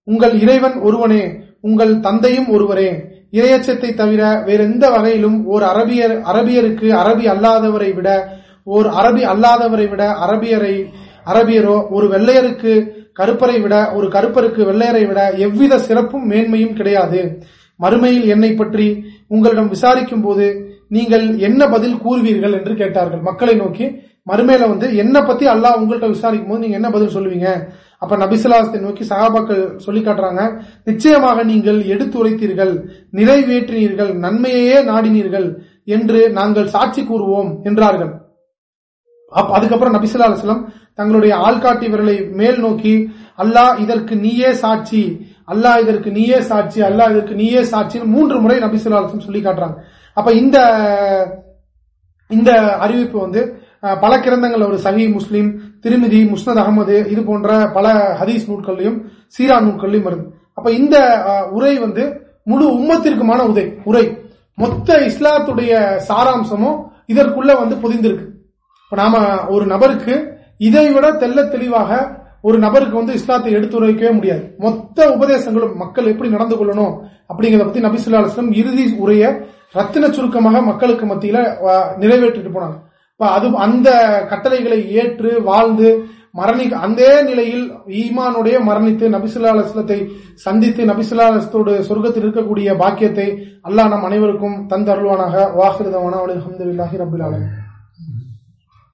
A: உங்கள் இறைவன் ஒருவனே உங்கள் தந்தையும் ஒருவரே. இரையச்சத்தை தவிர வேற எந்த வகையிலும் ஒரு அரபியர் அரபியருக்கு அரபி அல்லாதவரை விட ஒரு அரபி அல்லாதவரை விட அரபியரை அரபியரோ ஒரு வெள்ளையருக்கு கருப்பரை விட ஒரு கருப்பருக்கு வெள்ளையரை விட எவ்வித சிறப்பும் மேன்மையும் கிடையாது. மறுமையில் என்னை பற்றி உங்களிடம் விசாரிக்கும் போது நீங்கள் என்ன பதில் கூறுவீர்கள் என்று கேட்டார்கள். மக்களை நோக்கி மறுமையில வந்து என்ன பத்தி அல்லாஹ் உங்கள்கிட்ட விசாரிக்கும் போது நீங்க என்ன பதில் சொல்லுவீங்க? அப்ப நபிசுலாசத்தை நோக்கி சகாபாக்கள் சொல்லி காட்டுறாங்க நிச்சயமாக நீங்கள் எடுத்துரைத்தீர்கள் நிறைவேற்றினீர்கள் நன்மையே நாடினீர்கள் என்று நாங்கள் சாட்சி கூறுவோம் என்றார்கள். அதுக்கப்புறம் நபிசுல்லா அலுவலம் தங்களுடைய ஆள்காட்டி விரலை மேல் நோக்கி அல்லாஹ் இதற்கு நீயே சாட்சி அல்லாஹ் இதற்கு நீயே சாட்சி அல்லாஹ் இதற்கு நீயே சாட்சின்னு மூன்று முறை நபிசுல்லா அலுவலம் சொல்லி காட்டுறாங்க. அப்ப இந்த இந்த அறிவிப்பு வந்து பல கிரந்தங்கள் ஒரு சஹி முஸ்லீம் திருமிதி முஸ்னத் அகமது இது போன்ற பல ஹதீஸ் நூல்கள்லையும் சீரா நூல்கள்லையும் வருது. அப்ப இந்த உரை வந்து முழு உம்மத்திற்குமான உதை உரை. மொத்த இஸ்லாத்துடைய சாராம்சமும் இதற்குள்ள வந்து பொதிந்திருக்கு. இப்ப நாம ஒரு நபருக்கு இதை விட தெள்ள தெளிவாக ஒரு நபருக்கு வந்து இஸ்லாத்தை எடுத்துரைக்கவே முடியாது. மொத்த உபதேசங்களும் மக்கள் எப்படி நடந்து கொள்ளணும் அப்படிங்கறத பத்தி நபிசுல்லா இறுதி உரைய ரத்தின சுருக்கமாக மக்களுக்கு மத்தியில நிறைவேற்றிட்டு போனாங்க. இப்ப அது அந்த கட்டளைகளை ஏற்று வாழ்ந்து மரணி அந்த நிலையில் ஈமானுடைய மரணித்து நபிசுல்லா சந்தித்து நபிசுல்லா சொர்க்கத்தில் இருக்கக்கூடிய பாக்கியத்தை அல்லாஹ் நம் அனைவருக்கும் தந்தருள்வானாக வாஹிருதவான அலமதுல்லாஹி ரபுல்